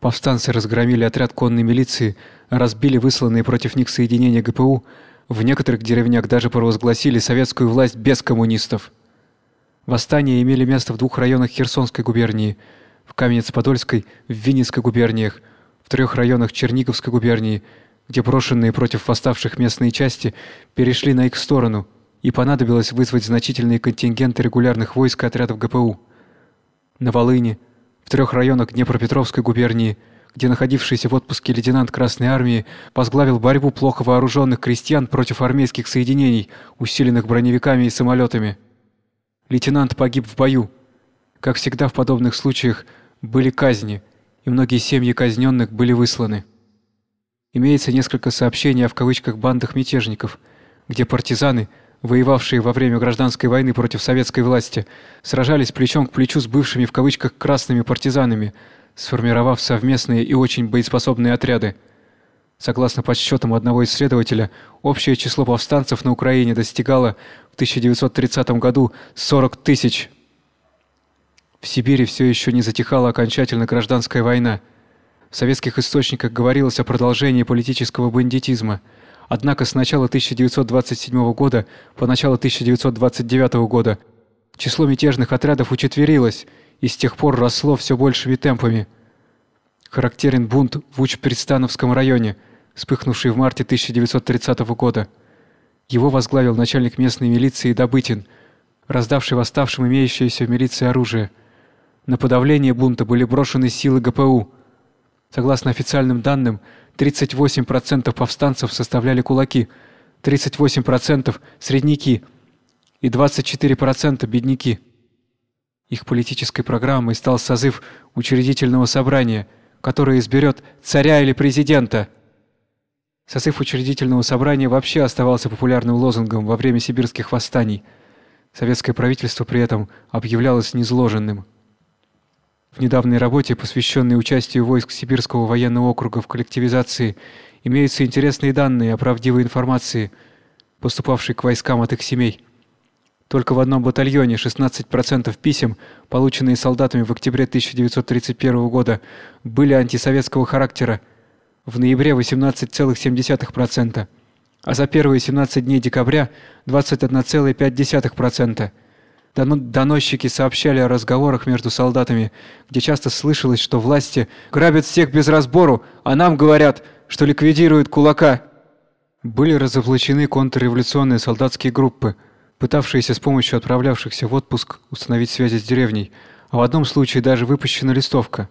Повстанцы разгромили отряд конной милиции, разбили высланные против них соединения ГПУ, в некоторых деревнях даже провозгласили советскую власть без коммунистов. Восстания имели место в двух районах Херсонской губернии – в Каменец-Подольской, в Винницкой губерниях, в трех районах Черниговской губернии, где брошенные против восставших местные части перешли на их сторону, и понадобилось вызвать значительные контингенты регулярных войск и отрядов ГПУ. На Волыни, в трех районах Днепропетровской губернии, где находившийся в отпуске лейтенант Красной армии возглавил борьбу плохо вооруженных крестьян против армейских соединений, усиленных броневиками и самолетами. Лейтенант погиб в бою, как всегда в подобных случаях, были казни, и многие семьи казненных были высланы. Имеется несколько сообщений о в кавычках бандах мятежников, где партизаны, воевавшие во время гражданской войны против советской власти, сражались плечом к плечу с бывшими в кавычках красными партизанами, сформировав совместные и очень боеспособные отряды. Согласно подсчетам одного исследователя, общее число повстанцев на Украине достигало в 1930 году 40 тысяч. В Сибири все еще не затихала окончательно гражданская война. В советских источниках говорилось о продолжении политического бандитизма. Однако с начала 1927 года по начало 1929 года число мятежных отрядов учетверилось и с тех пор росло все большими темпами. Характерен бунт в Уч-Перестановском районе, вспыхнувший в марте 1930 года. Его возглавил начальник местной милиции Добытин, раздавший восставшим имеющееся в милиции оружие. На подавление бунта были брошены силы ГПУ. Согласно официальным данным, 38% повстанцев составляли кулаки, 38% средняки и 24% бедняки. Их политической программой стал созыв учредительного собрания, которое изберет царя или президента. Созыв учредительного собрания вообще оставался популярным лозунгом во время сибирских восстаний. Советское правительство при этом объявлялось незложенным. В недавней работе, посвященной участию войск Сибирского военного округа в коллективизации, имеются интересные данные о правдивой информации, поступавшей к войскам от их семей. Только в одном батальоне 16% писем, полученные солдатами в октябре 1931 года, были антисоветского характера. В ноябре 18,7%, а за первые 17 дней декабря 21,5%. Доносчики сообщали о разговорах между солдатами, где часто слышалось, что власти грабят всех без разбору, а нам говорят, что ликвидируют кулака. Были разоблачены контрреволюционные солдатские группы, пытавшиеся с помощью отправлявшихся в отпуск установить связи с деревней, а в одном случае даже выпущена листовка.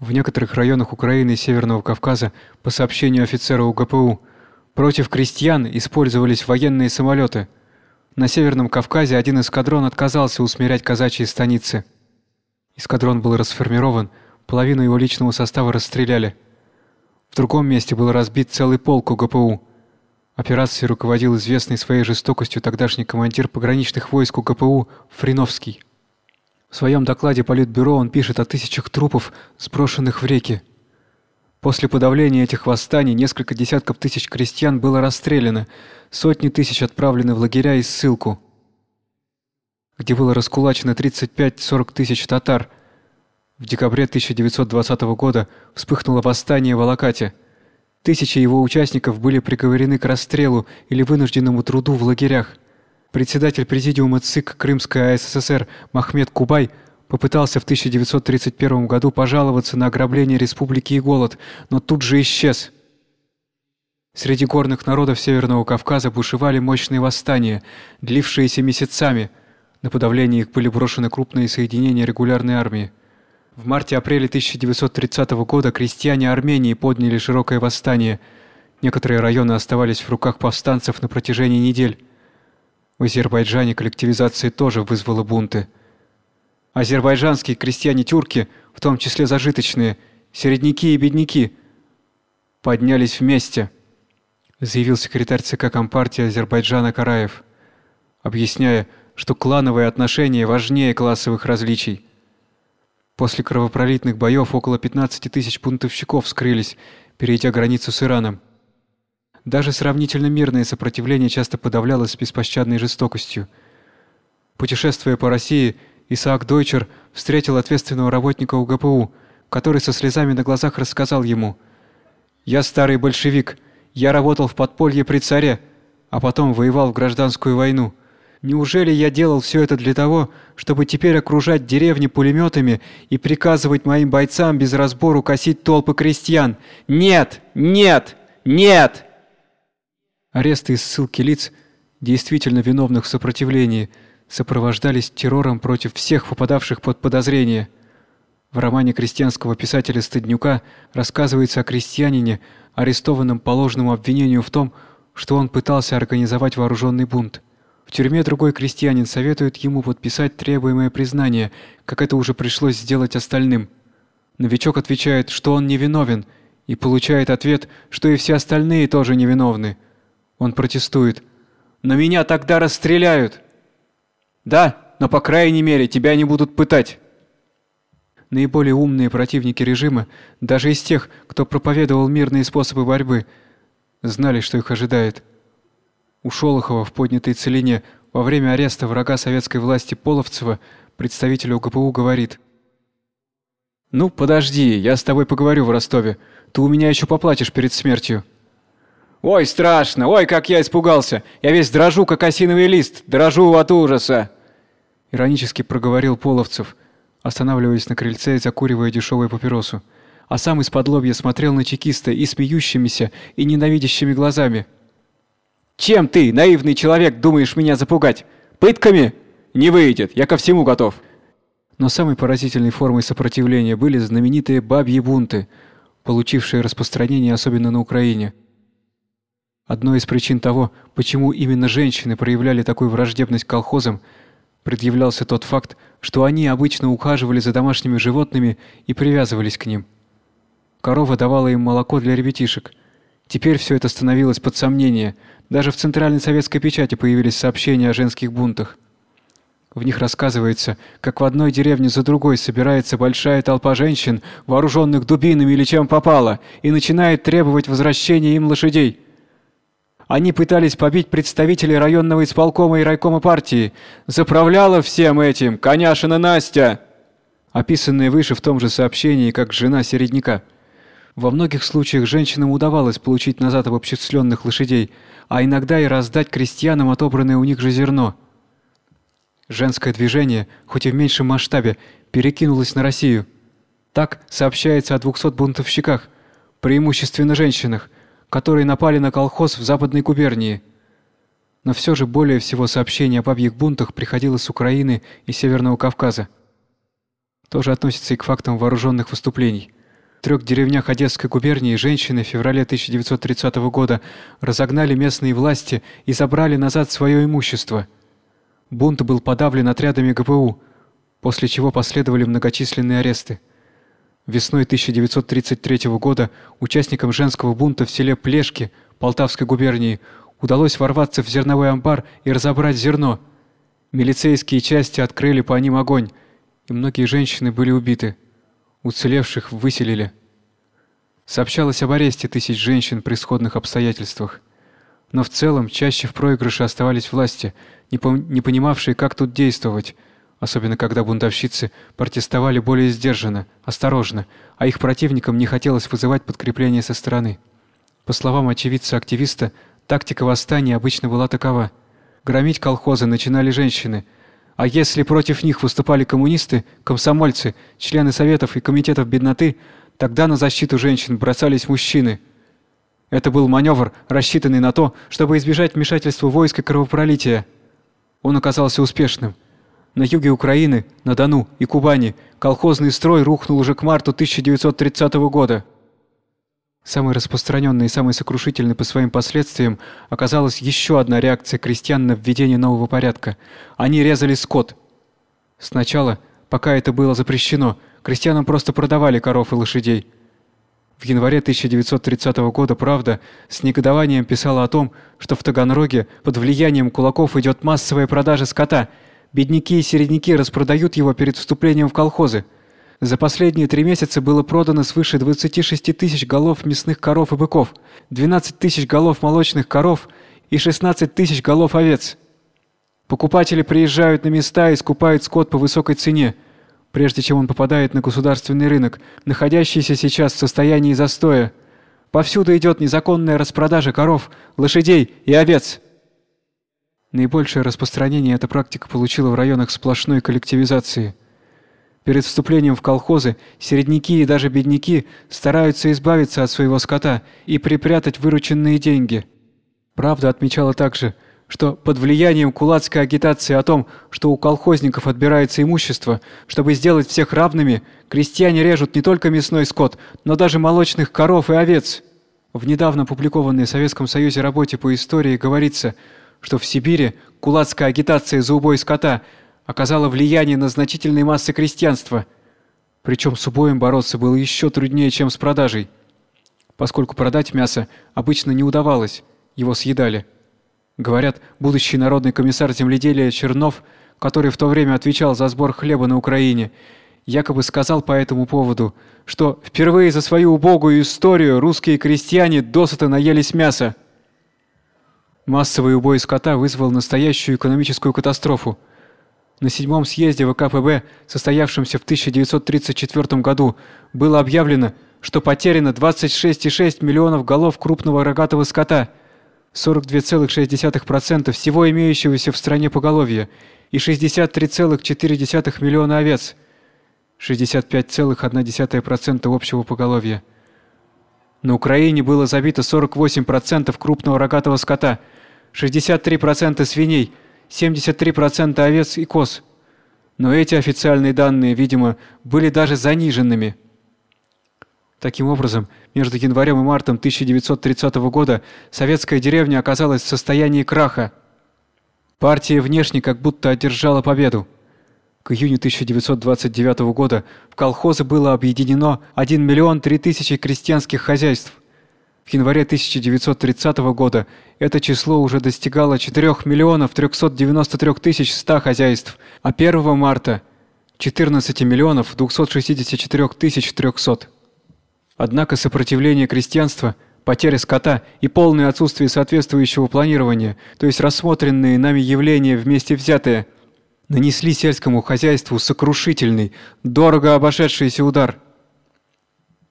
В некоторых районах Украины и Северного Кавказа, по сообщению офицера УГПУ, против крестьян использовались военные самолеты – на Северном Кавказе один эскадрон отказался усмирять казачьи станицы. Эскадрон был расформирован, половину его личного состава расстреляли. В другом месте был разбит целый полк УГПУ. Операцией руководил известный своей жестокостью тогдашний командир пограничных войск УГПУ Фриновский. В своем докладе Политбюро он пишет о тысячах трупов, сброшенных в реки. После подавления этих восстаний несколько десятков тысяч крестьян было расстреляно, сотни тысяч отправлены в лагеря и ссылку, где было раскулачено 35-40 тысяч татар. В декабре 1920 года вспыхнуло восстание в Алакате. Тысячи его участников были приговорены к расстрелу или вынужденному труду в лагерях. Председатель президиума ЦИК Крымской АССР Махмед Кубай – Попытался в 1931 году пожаловаться на ограбление республики и голод, но тут же исчез. Среди горных народов Северного Кавказа бушевали мощные восстания, длившиеся месяцами. На подавление их были брошены крупные соединения регулярной армии. В марте-апреле 1930 года крестьяне Армении подняли широкое восстание. Некоторые районы оставались в руках повстанцев на протяжении недель. В Азербайджане коллективизация тоже вызвала бунты. Азербайджанские крестьяне-тюрки, в том числе зажиточные, середняки и бедняки, поднялись вместе, заявил секретарь ЦК Компартии Азербайджана Караев, объясняя, что клановые отношения важнее классовых различий. После кровопролитных боев около 15 тысяч бунтовщиков скрылись, перейдя границу с Ираном. Даже сравнительно мирное сопротивление часто подавлялось беспощадной жестокостью. Путешествуя по России, Исаак Дойчер встретил ответственного работника УГПУ, который со слезами на глазах рассказал ему: "Я старый большевик, я работал в подполье при царе, а потом воевал в гражданскую войну. Неужели я делал все это для того, чтобы теперь окружать деревни пулеметами и приказывать моим бойцам без разбору косить толпы крестьян? Нет! Нет! Нет!" Аресты и ссылки лиц, действительно виновных в сопротивлении, сопровождались террором против всех попадавших под подозрение. В романе крестьянского писателя Стыднюка рассказывается о крестьянине, арестованном по ложному обвинению в том, что он пытался организовать вооруженный бунт. В тюрьме другой крестьянин советует ему подписать требуемое признание, как это уже пришлось сделать остальным. Новичок отвечает, что он не виновен, и получает ответ, что и все остальные тоже невиновны. Он протестует: "Но меня тогда расстреляют". Да, но по крайней мере тебя не будут пытать. Наиболее умные противники режима, даже из тех, кто проповедовал мирные способы борьбы, знали, что их ожидает. У Шолохова в поднятой целине во время ареста врага советской власти Половцева представитель УГПУ говорит: "Ну, подожди, я с тобой поговорю в Ростове. Ты у меня еще поплатишь перед смертью". Ой, страшно. Ой, как я испугался. Я весь дрожу, как осиновый лист. Дрожу от ужаса иронически проговорил Половцев, останавливаясь на крыльце и закуривая дешевую папиросу. А сам из-под лобья смотрел на чекиста и смеющимися, и ненавидящими глазами. Чем ты, наивный человек, думаешь меня запугать? Пытками? Не выйдет. Я ко всему готов. Но самой поразительной формой сопротивления были знаменитые бабьи бунты, получившие распространение особенно на Украине. Одной из причин того, почему именно женщины проявляли такую враждебность к колхозам, предъявлялся тот факт, что они обычно ухаживали за домашними животными и привязывались к ним. Корова давала им молоко для ребятишек. Теперь все это становилось под сомнение. Даже в центральной советской печати появились сообщения о женских бунтах. В них рассказывается, как в одной деревне за другой собирается большая толпа женщин, вооруженных дубинами или чем попало, и начинает требовать возвращения им лошадей. Они пытались побить представителей районного исполкома и райкома партии. Заправляла всем этим Коняшина Настя, описанная выше в том же сообщении, как жена середняка. Во многих случаях женщинам удавалось получить назад обобществленных лошадей, а иногда и раздать крестьянам отобранное у них же зерно. Женское движение, хоть и в меньшем масштабе, перекинулось на Россию. Так сообщается о 200 бунтовщиках, преимущественно женщинах, которые напали на колхоз в Западной губернии. Но все же более всего сообщений о бабьих бунтах приходило с Украины и Северного Кавказа. Тоже относится и к фактам вооруженных выступлений. В трех деревнях Одесской губернии женщины в феврале 1930 года разогнали местные власти и забрали назад свое имущество. Бунт был подавлен отрядами ГПУ, после чего последовали многочисленные аресты. Весной 1933 года участникам женского бунта в селе Плешки Полтавской губернии удалось ворваться в зерновой амбар и разобрать зерно. Милицейские части открыли по ним огонь, и многие женщины были убиты. Уцелевших выселили. Сообщалось об аресте тысяч женщин при сходных обстоятельствах. Но в целом чаще в проигрыше оставались власти, не, не понимавшие, как тут действовать – особенно когда бунтовщицы протестовали более сдержанно, осторожно, а их противникам не хотелось вызывать подкрепление со стороны. По словам очевидца-активиста, тактика восстания обычно была такова: громить колхозы начинали женщины, а если против них выступали коммунисты, комсомольцы, члены советов и комитетов бедноты, тогда на защиту женщин бросались мужчины. Это был маневр, рассчитанный на то, чтобы избежать вмешательства войск и кровопролития. Он оказался успешным. На юге Украины, на Дону и Кубани колхозный строй рухнул уже к марту 1930 года. Самой распространенной и самой сокрушительной по своим последствиям оказалась еще одна реакция крестьян на введение нового порядка. Они резали скот. Сначала, пока это было запрещено, крестьянам просто продавали коров и лошадей. В январе 1930 года «Правда» с негодованием писала о том, что в Таганроге под влиянием кулаков идет массовая продажа скота – Бедняки и середняки распродают его перед вступлением в колхозы. За последние три месяца было продано свыше 26 тысяч голов мясных коров и быков, 12 тысяч голов молочных коров и 16 тысяч голов овец. Покупатели приезжают на места и скупают скот по высокой цене, прежде чем он попадает на государственный рынок, находящийся сейчас в состоянии застоя. Повсюду идет незаконная распродажа коров, лошадей и овец. Наибольшее распространение эта практика получила в районах сплошной коллективизации. Перед вступлением в колхозы середняки и даже бедняки стараются избавиться от своего скота и припрятать вырученные деньги. Правда отмечала также, что под влиянием кулацкой агитации о том, что у колхозников отбирается имущество, чтобы сделать всех равными, крестьяне режут не только мясной скот, но даже молочных коров и овец. В недавно опубликованной в Советском Союзе работе по истории говорится, что в Сибири кулацкая агитация за убой скота оказала влияние на значительные массы крестьянства. Причем с убоем бороться было еще труднее, чем с продажей, поскольку продать мясо обычно не удавалось, его съедали. Говорят, будущий народный комиссар земледелия Чернов, который в то время отвечал за сбор хлеба на Украине, якобы сказал по этому поводу, что впервые за свою убогую историю русские крестьяне досыта наелись мяса. Массовый убой скота вызвал настоящую экономическую катастрофу. На седьмом съезде ВКПБ, состоявшемся в 1934 году, было объявлено, что потеряно 26,6 миллионов голов крупного рогатого скота, 42,6% всего имеющегося в стране поголовья, и 63,4 миллиона овец, 65,1% общего поголовья. На Украине было забито 48% крупного рогатого скота – 63% свиней, 73% овец и коз. Но эти официальные данные, видимо, были даже заниженными. Таким образом, между январем и мартом 1930 года советская деревня оказалась в состоянии краха. Партия внешне как будто одержала победу. К июню 1929 года в колхозы было объединено 1 миллион 3 тысячи крестьянских хозяйств. В январе 1930 года это число уже достигало 4 миллионов 393 тысяч 100 хозяйств, а 1 марта 14 миллионов 264 тысяч 300. Однако сопротивление крестьянства, потеря скота и полное отсутствие соответствующего планирования, то есть рассмотренные нами явления вместе взятые, нанесли сельскому хозяйству сокрушительный, дорого обошедшийся удар –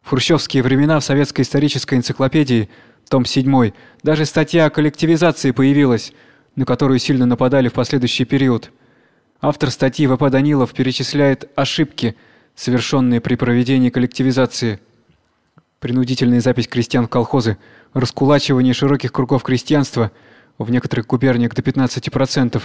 в хрущевские времена в советской исторической энциклопедии, том 7, даже статья о коллективизации появилась, на которую сильно нападали в последующий период. Автор статьи В.П. Данилов перечисляет ошибки, совершенные при проведении коллективизации. Принудительная запись крестьян в колхозы, раскулачивание широких кругов крестьянства, в некоторых губерниях до 15%,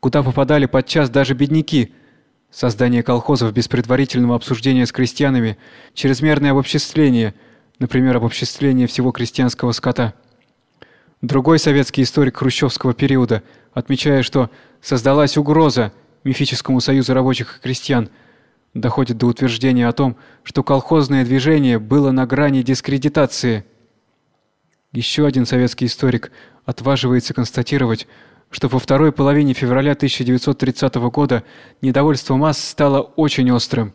куда попадали подчас даже бедняки – Создание колхозов без предварительного обсуждения с крестьянами, чрезмерное обобществление, например, обобществление всего крестьянского скота. Другой советский историк хрущевского периода, отмечая, что создалась угроза мифическому союзу рабочих и крестьян, доходит до утверждения о том, что колхозное движение было на грани дискредитации. Еще один советский историк отваживается констатировать, что во второй половине февраля 1930 года недовольство масс стало очень острым.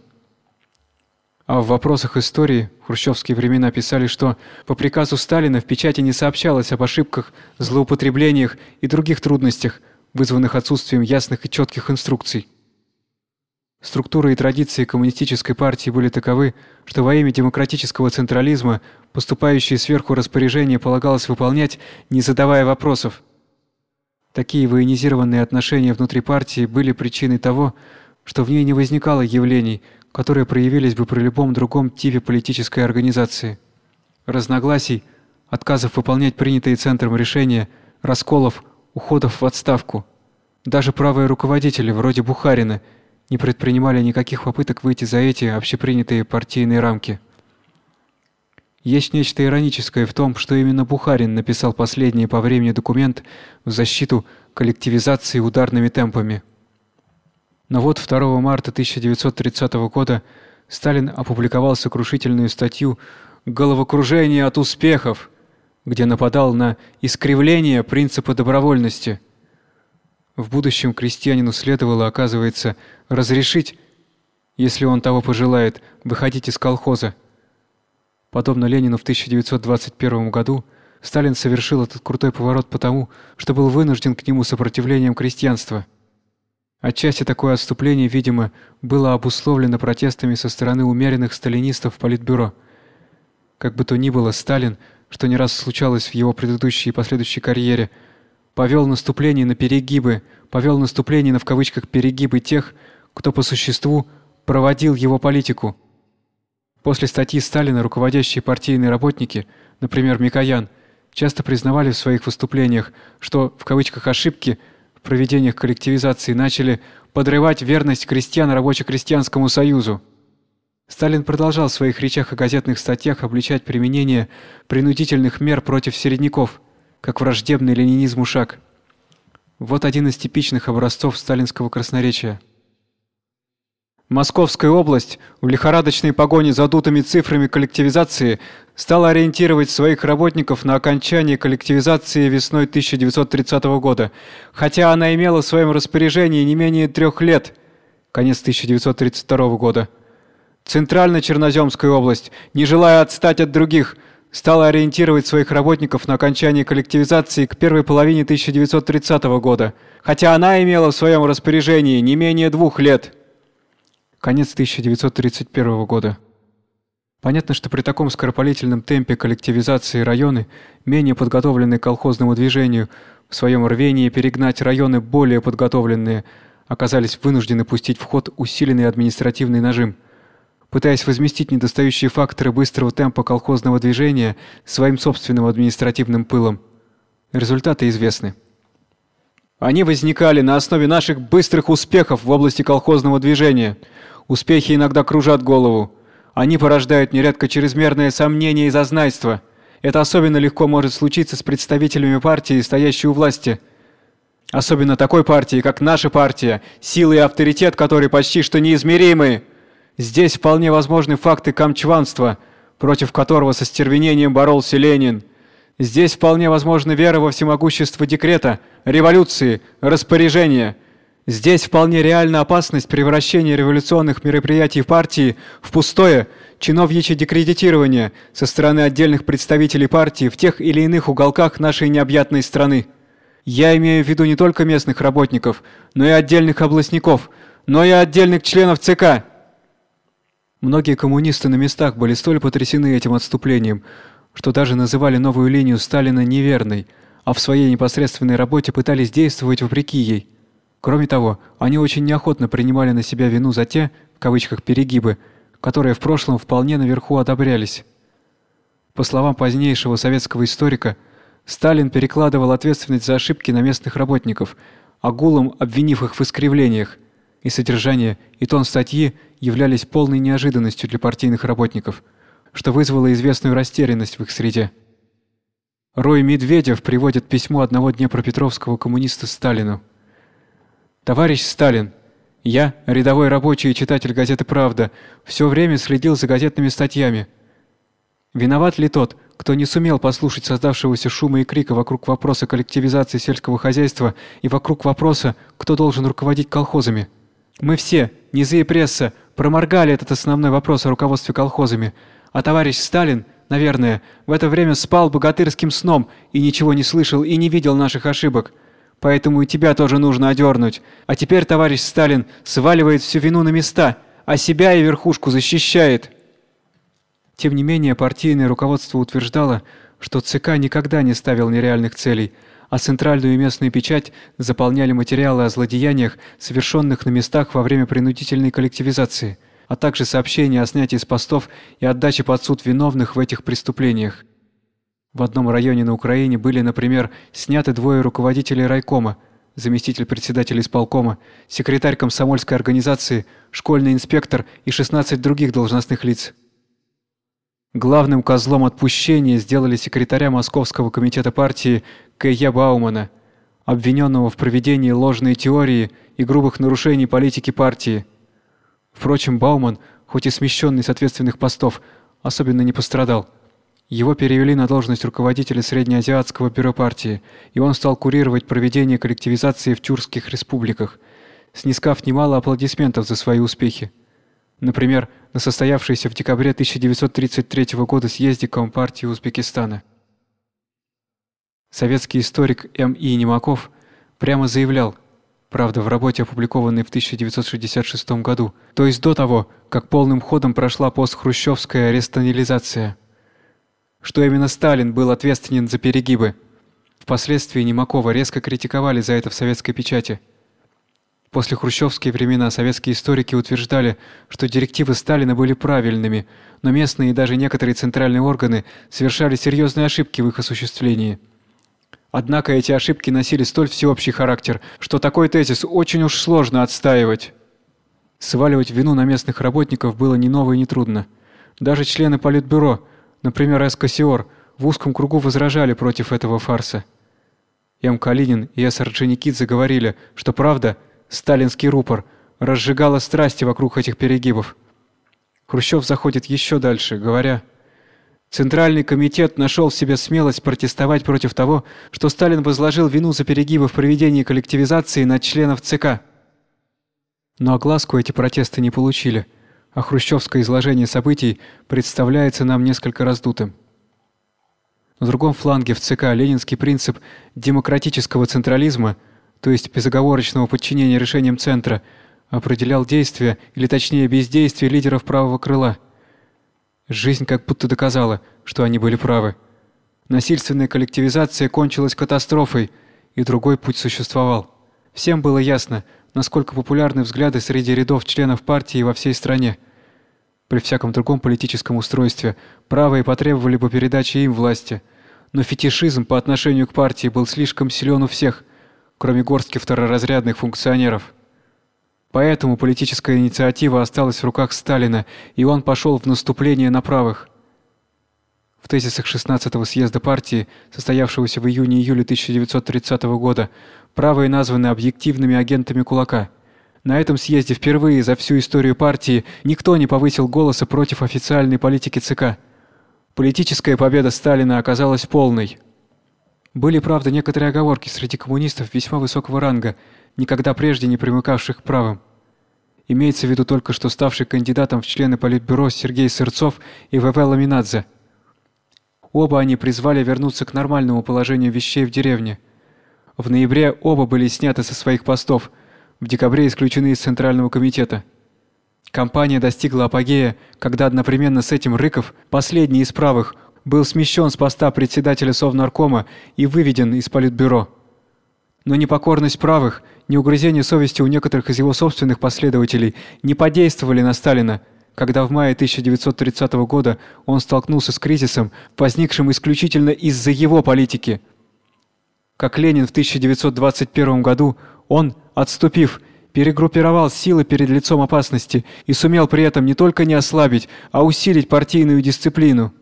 А в вопросах истории в хрущевские времена писали, что по приказу Сталина в печати не сообщалось об ошибках, злоупотреблениях и других трудностях, вызванных отсутствием ясных и четких инструкций. Структура и традиции коммунистической партии были таковы, что во имя демократического централизма поступающие сверху распоряжения полагалось выполнять, не задавая вопросов. Такие военизированные отношения внутри партии были причиной того, что в ней не возникало явлений, которые проявились бы при любом другом типе политической организации. Разногласий, отказов выполнять принятые центром решения, расколов, уходов в отставку. Даже правые руководители, вроде Бухарина, не предпринимали никаких попыток выйти за эти общепринятые партийные рамки. Есть нечто ироническое в том, что именно Бухарин написал последний по времени документ в защиту коллективизации ударными темпами. Но вот 2 марта 1930 года Сталин опубликовал сокрушительную статью «Головокружение от успехов», где нападал на искривление принципа добровольности. В будущем крестьянину следовало, оказывается, разрешить, если он того пожелает, выходить из колхоза. Подобно Ленину в 1921 году, Сталин совершил этот крутой поворот потому, что был вынужден к нему сопротивлением крестьянства. Отчасти такое отступление, видимо, было обусловлено протестами со стороны умеренных сталинистов в Политбюро. Как бы то ни было, Сталин, что не раз случалось в его предыдущей и последующей карьере, повел наступление на перегибы, повел наступление на в кавычках перегибы тех, кто по существу проводил его политику. После статьи Сталина руководящие партийные работники, например, Микоян, часто признавали в своих выступлениях, что в кавычках ошибки – проведениях коллективизации начали подрывать верность крестьян рабоче-крестьянскому союзу. Сталин продолжал в своих речах и газетных статьях обличать применение принудительных мер против середняков, как враждебный ленинизму шаг. Вот один из типичных образцов сталинского красноречия. Московская область в лихорадочной погоне за дутыми цифрами коллективизации стала ориентировать своих работников на окончание коллективизации весной 1930 года, хотя она имела в своем распоряжении не менее трех лет, конец 1932 года. Центрально-Черноземская область, не желая отстать от других, стала ориентировать своих работников на окончание коллективизации к первой половине 1930 года, хотя она имела в своем распоряжении не менее двух лет. Конец 1931 года. Понятно, что при таком скоропалительном темпе коллективизации районы, менее подготовленные к колхозному движению, в своем рвении перегнать районы более подготовленные, оказались вынуждены пустить в ход усиленный административный нажим, пытаясь возместить недостающие факторы быстрого темпа колхозного движения своим собственным административным пылом. Результаты известны. Они возникали на основе наших быстрых успехов в области колхозного движения – Успехи иногда кружат голову. Они порождают нередко чрезмерное сомнение и зазнайство. Это особенно легко может случиться с представителями партии, стоящей у власти. Особенно такой партии, как наша партия, сила и авторитет которой почти что неизмеримы. Здесь вполне возможны факты камчванства, против которого со стервенением боролся Ленин. Здесь вполне возможна вера во всемогущество декрета, революции, распоряжения – Здесь вполне реальна опасность превращения революционных мероприятий партии в пустое чиновничье декредитирование со стороны отдельных представителей партии в тех или иных уголках нашей необъятной страны. Я имею в виду не только местных работников, но и отдельных областников, но и отдельных членов ЦК. Многие коммунисты на местах были столь потрясены этим отступлением, что даже называли новую линию Сталина неверной, а в своей непосредственной работе пытались действовать вопреки ей. Кроме того, они очень неохотно принимали на себя вину за те, в кавычках, перегибы, которые в прошлом вполне наверху одобрялись. По словам позднейшего советского историка, Сталин перекладывал ответственность за ошибки на местных работников, огулом обвинив их в искривлениях, и содержание и тон статьи являлись полной неожиданностью для партийных работников, что вызвало известную растерянность в их среде. Рой Медведев приводит письмо одного днепропетровского коммуниста Сталину. Товарищ Сталин, Я, рядовой рабочий и читатель газеты Правда, все время следил за газетными статьями. Виноват ли тот, кто не сумел послушать создавшегося шума и крика вокруг вопроса коллективизации сельского хозяйства и вокруг вопроса, кто должен руководить колхозами? Мы все, низы и пресса, проморгали этот основной вопрос о руководстве колхозами, а товарищ Сталин, наверное, в это время спал богатырским сном и ничего не слышал и не видел наших ошибок. Поэтому и тебя тоже нужно одернуть. А теперь товарищ Сталин сваливает всю вину на места, а себя и верхушку защищает. Тем не менее, партийное руководство утверждало, что ЦК никогда не ставил нереальных целей, а центральную и местную печать заполняли материалы о злодеяниях, совершенных на местах во время принудительной коллективизации, а также сообщения о снятии с постов и отдаче под суд виновных в этих преступлениях. В одном районе на Украине были, например, сняты двое руководителей райкома, заместитель председателя исполкома, секретарь комсомольской организации, школьный инспектор и 16 других должностных лиц. Главным козлом отпущения сделали секретаря Московского комитета партии К.Я. Баумана, обвиненного в проведении ложной теории и грубых нарушений политики партии. Впрочем, Бауман, хоть и смещенный с ответственных постов, особенно не пострадал. Его перевели на должность руководителя Среднеазиатского бюро партии, и он стал курировать проведение коллективизации в тюркских республиках, снискав немало аплодисментов за свои успехи. Например, на состоявшейся в декабре 1933 года съезде Компартии Узбекистана. Советский историк М.И. Немаков прямо заявлял, правда, в работе, опубликованной в 1966 году, то есть до того, как полным ходом прошла постхрущевская рестанилизация – что именно Сталин был ответственен за перегибы. Впоследствии Немакова резко критиковали за это в советской печати. После хрущевские времена советские историки утверждали, что директивы Сталина были правильными, но местные и даже некоторые центральные органы совершали серьезные ошибки в их осуществлении. Однако эти ошибки носили столь всеобщий характер, что такой тезис очень уж сложно отстаивать. Сваливать вину на местных работников было не ново и не трудно. Даже члены политбюро Например, Эскосиор в узком кругу возражали против этого фарса. М. Калинин и С. Орджоникидзе говорили, что правда, сталинский рупор, разжигала страсти вокруг этих перегибов. Хрущев заходит еще дальше, говоря: Центральный комитет нашел в себе смелость протестовать против того, что Сталин возложил вину за перегибы в проведении коллективизации на членов ЦК. Но огласку эти протесты не получили а хрущевское изложение событий представляется нам несколько раздутым. На другом фланге в ЦК ленинский принцип демократического централизма, то есть безоговорочного подчинения решениям центра, определял действия, или точнее бездействие лидеров правого крыла. Жизнь как будто доказала, что они были правы. Насильственная коллективизация кончилась катастрофой, и другой путь существовал. Всем было ясно, насколько популярны взгляды среди рядов членов партии во всей стране. При всяком другом политическом устройстве правые потребовали бы передачи им власти, но фетишизм по отношению к партии был слишком силен у всех, кроме горстки второразрядных функционеров. Поэтому политическая инициатива осталась в руках Сталина, и он пошел в наступление на правых. В тезисах 16-го съезда партии, состоявшегося в июне-июле 1930 года, правые названы объективными агентами кулака. На этом съезде впервые за всю историю партии никто не повысил голоса против официальной политики ЦК. Политическая победа Сталина оказалась полной. Были, правда, некоторые оговорки среди коммунистов весьма высокого ранга, никогда прежде не примыкавших к правым. Имеется в виду только что ставший кандидатом в члены Политбюро Сергей Сырцов и В.В. Ламинадзе. Оба они призвали вернуться к нормальному положению вещей в деревне. В ноябре оба были сняты со своих постов, в декабре исключены из Центрального комитета. Кампания достигла апогея, когда одновременно с этим Рыков, последний из правых, был смещен с поста председателя Совнаркома и выведен из Политбюро. Но непокорность правых, ни угрызение совести у некоторых из его собственных последователей не подействовали на Сталина – когда в мае 1930 года он столкнулся с кризисом, возникшим исключительно из-за его политики. Как Ленин в 1921 году, он, отступив, перегруппировал силы перед лицом опасности и сумел при этом не только не ослабить, а усилить партийную дисциплину.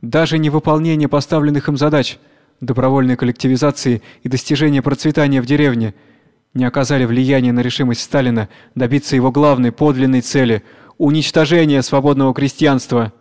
Даже невыполнение поставленных им задач добровольной коллективизации и достижения процветания в деревне не оказали влияния на решимость Сталина добиться его главной подлинной цели уничтожения свободного крестьянства.